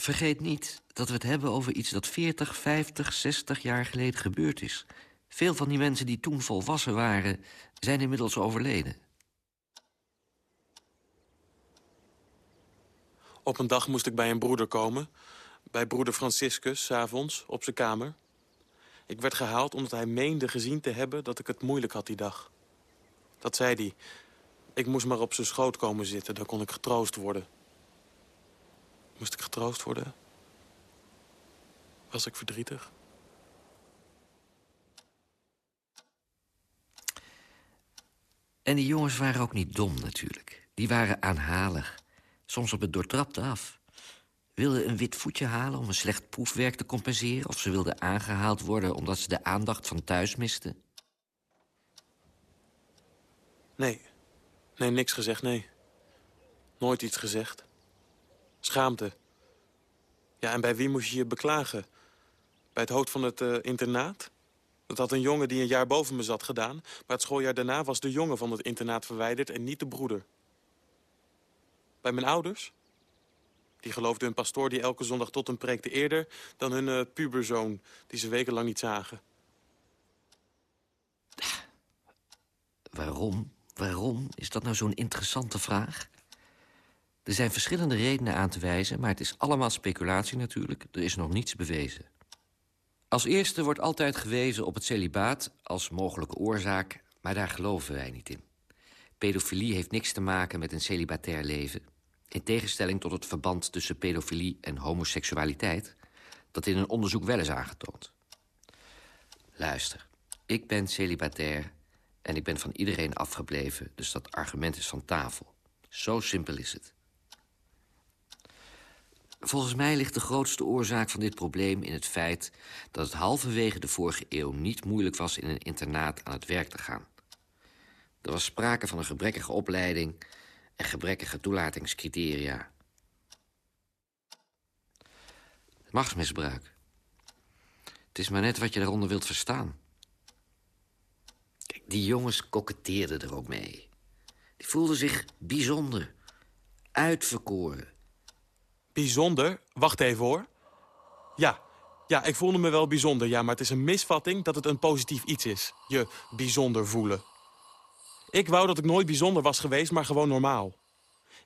Vergeet niet dat we het hebben over iets dat 40, 50, 60 jaar geleden gebeurd is. Veel van die mensen die toen volwassen waren, zijn inmiddels overleden. Op een dag moest ik bij een broeder komen. Bij broeder Franciscus, s'avonds, op zijn kamer. Ik werd gehaald omdat hij meende gezien te hebben dat ik het moeilijk had die dag. Dat zei hij. Ik moest maar op zijn schoot komen zitten, dan kon ik getroost worden. Moest ik getroost worden? Was ik verdrietig? En die jongens waren ook niet dom natuurlijk. Die waren aanhalig. Soms op het doortrapte af. Wilden een wit voetje halen om een slecht proefwerk te compenseren... of ze wilden aangehaald worden omdat ze de aandacht van thuis misten. Nee. Nee, niks gezegd, nee. Nooit iets gezegd. Schaamte. Ja, en bij wie moest je je beklagen? Bij het hoofd van het uh, internaat? Dat had een jongen die een jaar boven me zat gedaan. Maar het schooljaar daarna was de jongen van het internaat verwijderd en niet de broeder. Bij mijn ouders? Die geloofden hun pastoor die elke zondag tot hem preekte eerder... dan hun uh, puberzoon, die ze wekenlang niet zagen. Waarom? Waarom? Is dat nou zo'n interessante vraag? Er zijn verschillende redenen aan te wijzen, maar het is allemaal speculatie natuurlijk. Er is nog niets bewezen. Als eerste wordt altijd gewezen op het celibaat als mogelijke oorzaak... Maar daar geloven wij niet in. Pedofilie heeft niks te maken met een celibatair leven. In tegenstelling tot het verband tussen pedofilie en homoseksualiteit... dat in een onderzoek wel is aangetoond. Luister, ik ben celibatair en ik ben van iedereen afgebleven... dus dat argument is van tafel. Zo simpel is het. Volgens mij ligt de grootste oorzaak van dit probleem in het feit... dat het halverwege de vorige eeuw niet moeilijk was in een internaat aan het werk te gaan. Er was sprake van een gebrekkige opleiding en gebrekkige toelatingscriteria. Machtsmisbruik. Het is maar net wat je daaronder wilt verstaan. Kijk, die jongens koketteerden er ook mee. Die voelden zich bijzonder, uitverkoren. Bijzonder? Wacht even hoor. Ja, ja, ik voelde me wel bijzonder, ja, maar het is een misvatting dat het een positief iets is. Je bijzonder voelen. Ik wou dat ik nooit bijzonder was geweest, maar gewoon normaal.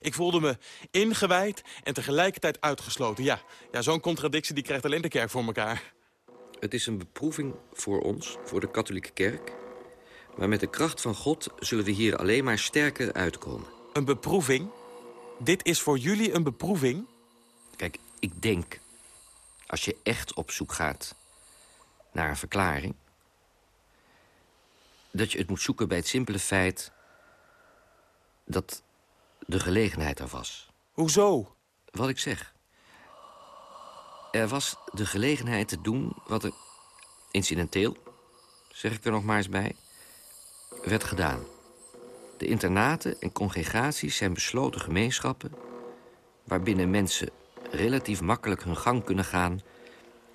Ik voelde me ingewijd en tegelijkertijd uitgesloten. Ja, ja zo'n contradictie die krijgt alleen de kerk voor elkaar. Het is een beproeving voor ons, voor de katholieke kerk. Maar met de kracht van God zullen we hier alleen maar sterker uitkomen. Een beproeving? Dit is voor jullie een beproeving? Kijk, ik denk, als je echt op zoek gaat naar een verklaring... dat je het moet zoeken bij het simpele feit... dat de gelegenheid er was. Hoezo? Wat ik zeg. Er was de gelegenheid te doen wat er incidenteel, zeg ik er nog maar eens bij, werd gedaan. De internaten en congregaties zijn besloten gemeenschappen... waarbinnen mensen relatief makkelijk hun gang kunnen gaan...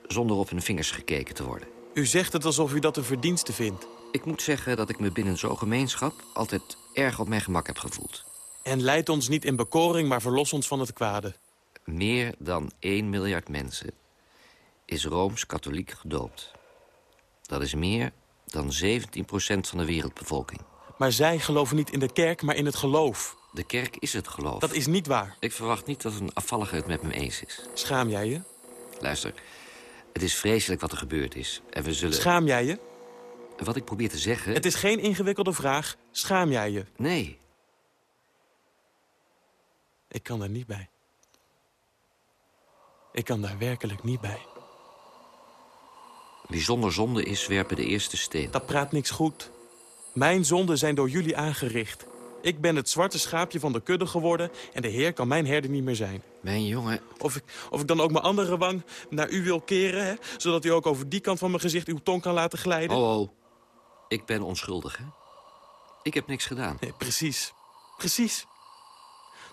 zonder op hun vingers gekeken te worden. U zegt het alsof u dat een verdienste vindt. Ik moet zeggen dat ik me binnen zo'n gemeenschap... altijd erg op mijn gemak heb gevoeld. En leid ons niet in bekoring, maar verlos ons van het kwade. Meer dan 1 miljard mensen is Rooms-Katholiek gedoopt. Dat is meer dan 17% van de wereldbevolking. Maar zij geloven niet in de kerk, maar in het geloof. De kerk is het geloof. Dat is niet waar. Ik verwacht niet dat een afvallige het met me eens is. Schaam jij je? Luister, het is vreselijk wat er gebeurd is. En we zullen... Schaam jij je? Wat ik probeer te zeggen... Het is geen ingewikkelde vraag. Schaam jij je? Nee. Ik kan er niet bij. Ik kan daar werkelijk niet bij. Wie zonder zonde is, werpen de eerste steen. Dat praat niks goed. Mijn zonden zijn door jullie aangericht. Ik ben het zwarte schaapje van de kudde geworden... en de Heer kan mijn herder niet meer zijn. Mijn jongen... Of ik, of ik dan ook mijn andere wang naar u wil keren... Hè? zodat u ook over die kant van mijn gezicht uw tong kan laten glijden. Oh, oh. Ik ben onschuldig, hè? Ik heb niks gedaan. Nee, precies. Precies.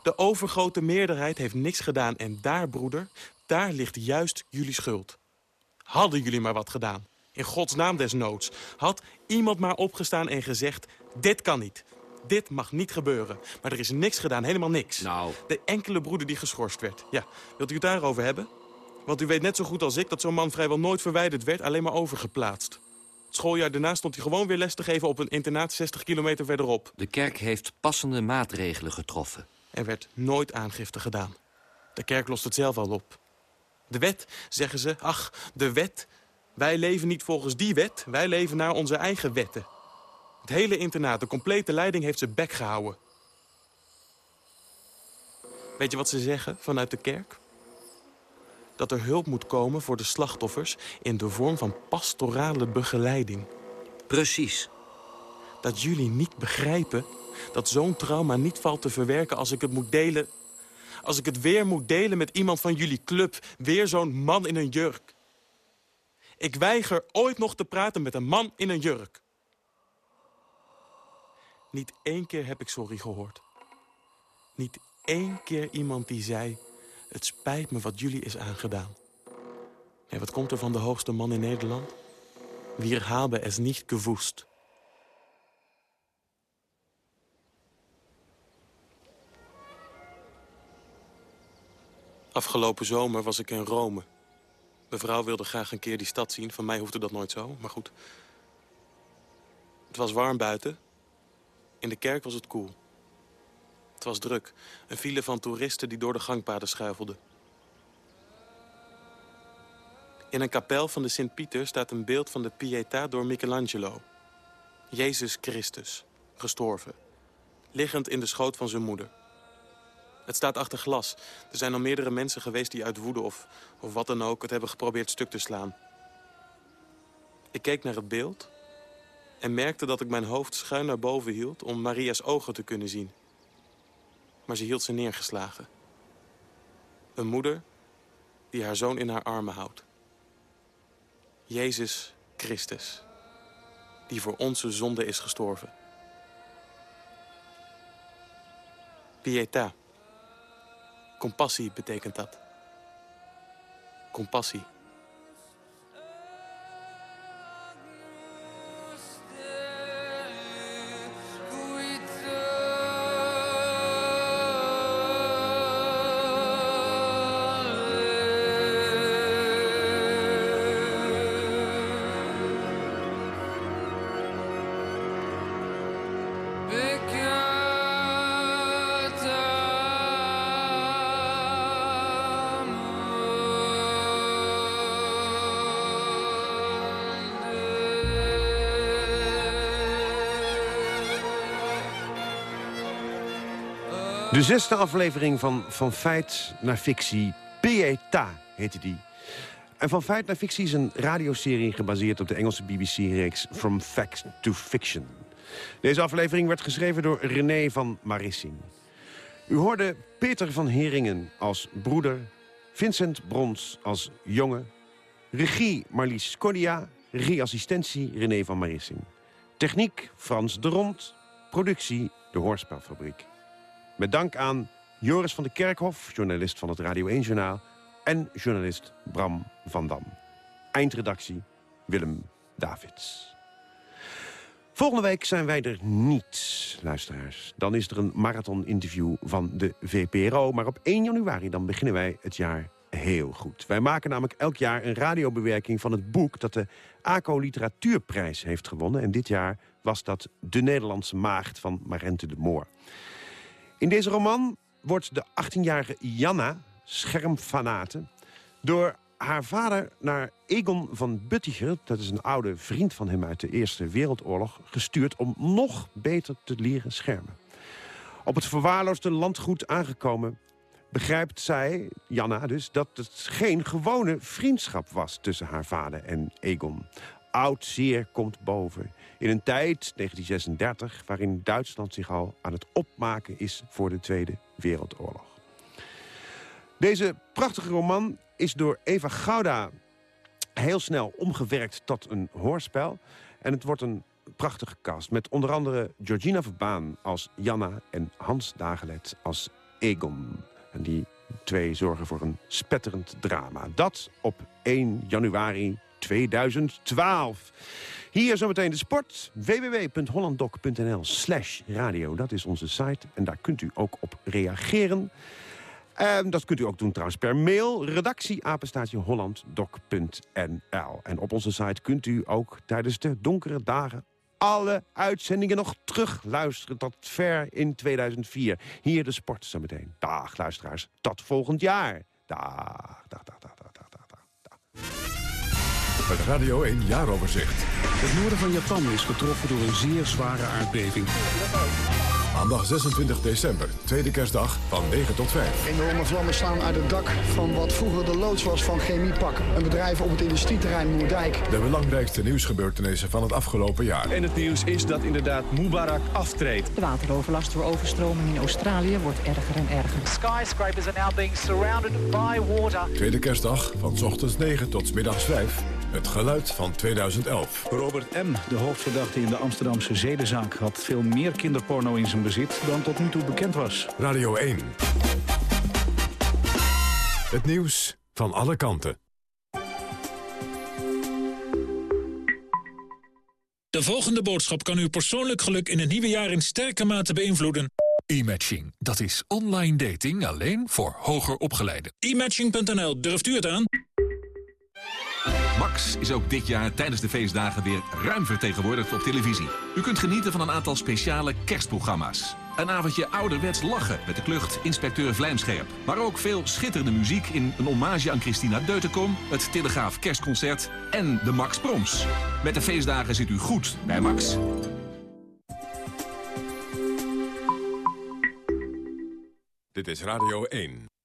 De overgrote meerderheid heeft niks gedaan. En daar, broeder, daar ligt juist jullie schuld. Hadden jullie maar wat gedaan. In Gods naam desnoods. Had iemand maar opgestaan en gezegd... dit kan niet. Dit mag niet gebeuren. Maar er is niks gedaan, helemaal niks. Nou. De enkele broeder die geschorst werd. Ja, wilt u het daarover hebben? Want u weet net zo goed als ik dat zo'n man vrijwel nooit verwijderd werd... alleen maar overgeplaatst. Het schooljaar daarna stond hij gewoon weer les te geven... op een internaat 60 kilometer verderop. De kerk heeft passende maatregelen getroffen. Er werd nooit aangifte gedaan. De kerk lost het zelf al op. De wet, zeggen ze. Ach, de wet. Wij leven niet volgens die wet. Wij leven naar onze eigen wetten. Het hele internaat, de complete leiding heeft zijn bek gehouden. Weet je wat ze zeggen vanuit de kerk? Dat er hulp moet komen voor de slachtoffers in de vorm van pastorale begeleiding. Precies. Dat jullie niet begrijpen dat zo'n trauma niet valt te verwerken als ik het moet delen... als ik het weer moet delen met iemand van jullie club. Weer zo'n man in een jurk. Ik weiger ooit nog te praten met een man in een jurk. Niet één keer heb ik sorry gehoord. Niet één keer iemand die zei... het spijt me wat jullie is aangedaan. En wat komt er van de hoogste man in Nederland? Wir haben es nicht gewusst. Afgelopen zomer was ik in Rome. Mevrouw wilde graag een keer die stad zien. Van mij hoefde dat nooit zo, maar goed. Het was warm buiten. In de kerk was het koel. Het was druk. Een file van toeristen die door de gangpaden schuifelden. In een kapel van de Sint-Pieter staat een beeld van de Pietà door Michelangelo. Jezus Christus, gestorven. Liggend in de schoot van zijn moeder. Het staat achter glas. Er zijn al meerdere mensen geweest die uit woede of, of wat dan ook... het hebben geprobeerd stuk te slaan. Ik keek naar het beeld en merkte dat ik mijn hoofd schuin naar boven hield... om Maria's ogen te kunnen zien. Maar ze hield ze neergeslagen. Een moeder die haar zoon in haar armen houdt. Jezus Christus, die voor onze zonde is gestorven. Pietà. Compassie betekent dat. Compassie. Zesde aflevering van Van Feit naar Fictie. Pieta heette die. En Van Feit naar Fictie is een radioserie gebaseerd op de Engelse BBC-reeks From Fact to Fiction. Deze aflevering werd geschreven door René van Marissing. U hoorde Peter van Heringen als broeder, Vincent Brons als jongen... regie Marlies Cordia, regieassistentie René van Marissing. Techniek Frans de Rond, productie De Hoorspelfabriek. Met dank aan Joris van de Kerkhof, journalist van het Radio 1-journaal... en journalist Bram van Dam. Eindredactie Willem Davids. Volgende week zijn wij er niet, luisteraars. Dan is er een marathon-interview van de VPRO. Maar op 1 januari dan beginnen wij het jaar heel goed. Wij maken namelijk elk jaar een radiobewerking van het boek... dat de ACO Literatuurprijs heeft gewonnen. En dit jaar was dat De Nederlandse Maagd van Marente de Moor. In deze roman wordt de 18-jarige Janna, schermfanate... door haar vader naar Egon van Buttiger... dat is een oude vriend van hem uit de Eerste Wereldoorlog... gestuurd om nog beter te leren schermen. Op het verwaarloosde landgoed aangekomen begrijpt zij, Janna dus... dat het geen gewone vriendschap was tussen haar vader en Egon. Oud zeer komt boven. In een tijd, 1936, waarin Duitsland zich al aan het opmaken is voor de Tweede Wereldoorlog. Deze prachtige roman is door Eva Gouda heel snel omgewerkt tot een hoorspel. En het wordt een prachtige cast met onder andere Georgina Verbaan als Janna... en Hans Dagelet als Egon. En die twee zorgen voor een spetterend drama. Dat op 1 januari 2012. Hier zometeen de sport. www.hollanddoc.nl slash radio. Dat is onze site. En daar kunt u ook op reageren. Um, dat kunt u ook doen trouwens per mail. Redactie hollanddoc.nl. En op onze site kunt u ook tijdens de donkere dagen alle uitzendingen nog terug luisteren tot ver in 2004. Hier de sport zometeen. Dag luisteraars, tot volgend jaar. Dag, dag, dag, dag, dag, dag, dag. dag. Het Radio 1 Jaaroverzicht. Het noorden van Japan is getroffen door een zeer zware aardbeving. Maandag 26 december, tweede kerstdag, van 9 tot 5. Enorme vlammen slaan uit het dak van wat vroeger de loods was van Chemiepak. Een bedrijf op het industrieterrein Moerdijk. De belangrijkste nieuwsgebeurtenissen van het afgelopen jaar. En het nieuws is dat inderdaad Mubarak aftreedt. De wateroverlast door overstroming in Australië wordt erger en erger. Skyscrapers are now being surrounded by water. Tweede kerstdag, van s ochtends 9 tot s middags 5. Het geluid van 2011. Robert M., de hoofdverdachte in de Amsterdamse zedenzaak... had veel meer kinderporno in zijn bezit dan tot nu toe bekend was. Radio 1. Het nieuws van alle kanten. De volgende boodschap kan uw persoonlijk geluk in het nieuwe jaar in sterke mate beïnvloeden. E-matching, dat is online dating alleen voor hoger opgeleiden. E-matching.nl, durft u het aan? Max is ook dit jaar tijdens de feestdagen weer ruim vertegenwoordigd op televisie. U kunt genieten van een aantal speciale kerstprogramma's. Een avondje ouderwets lachen met de klucht Inspecteur Vlijmscherp. Maar ook veel schitterende muziek in een hommage aan Christina Deutenkom... het Telegraaf Kerstconcert en de Max Proms. Met de feestdagen zit u goed bij Max. Dit is Radio 1.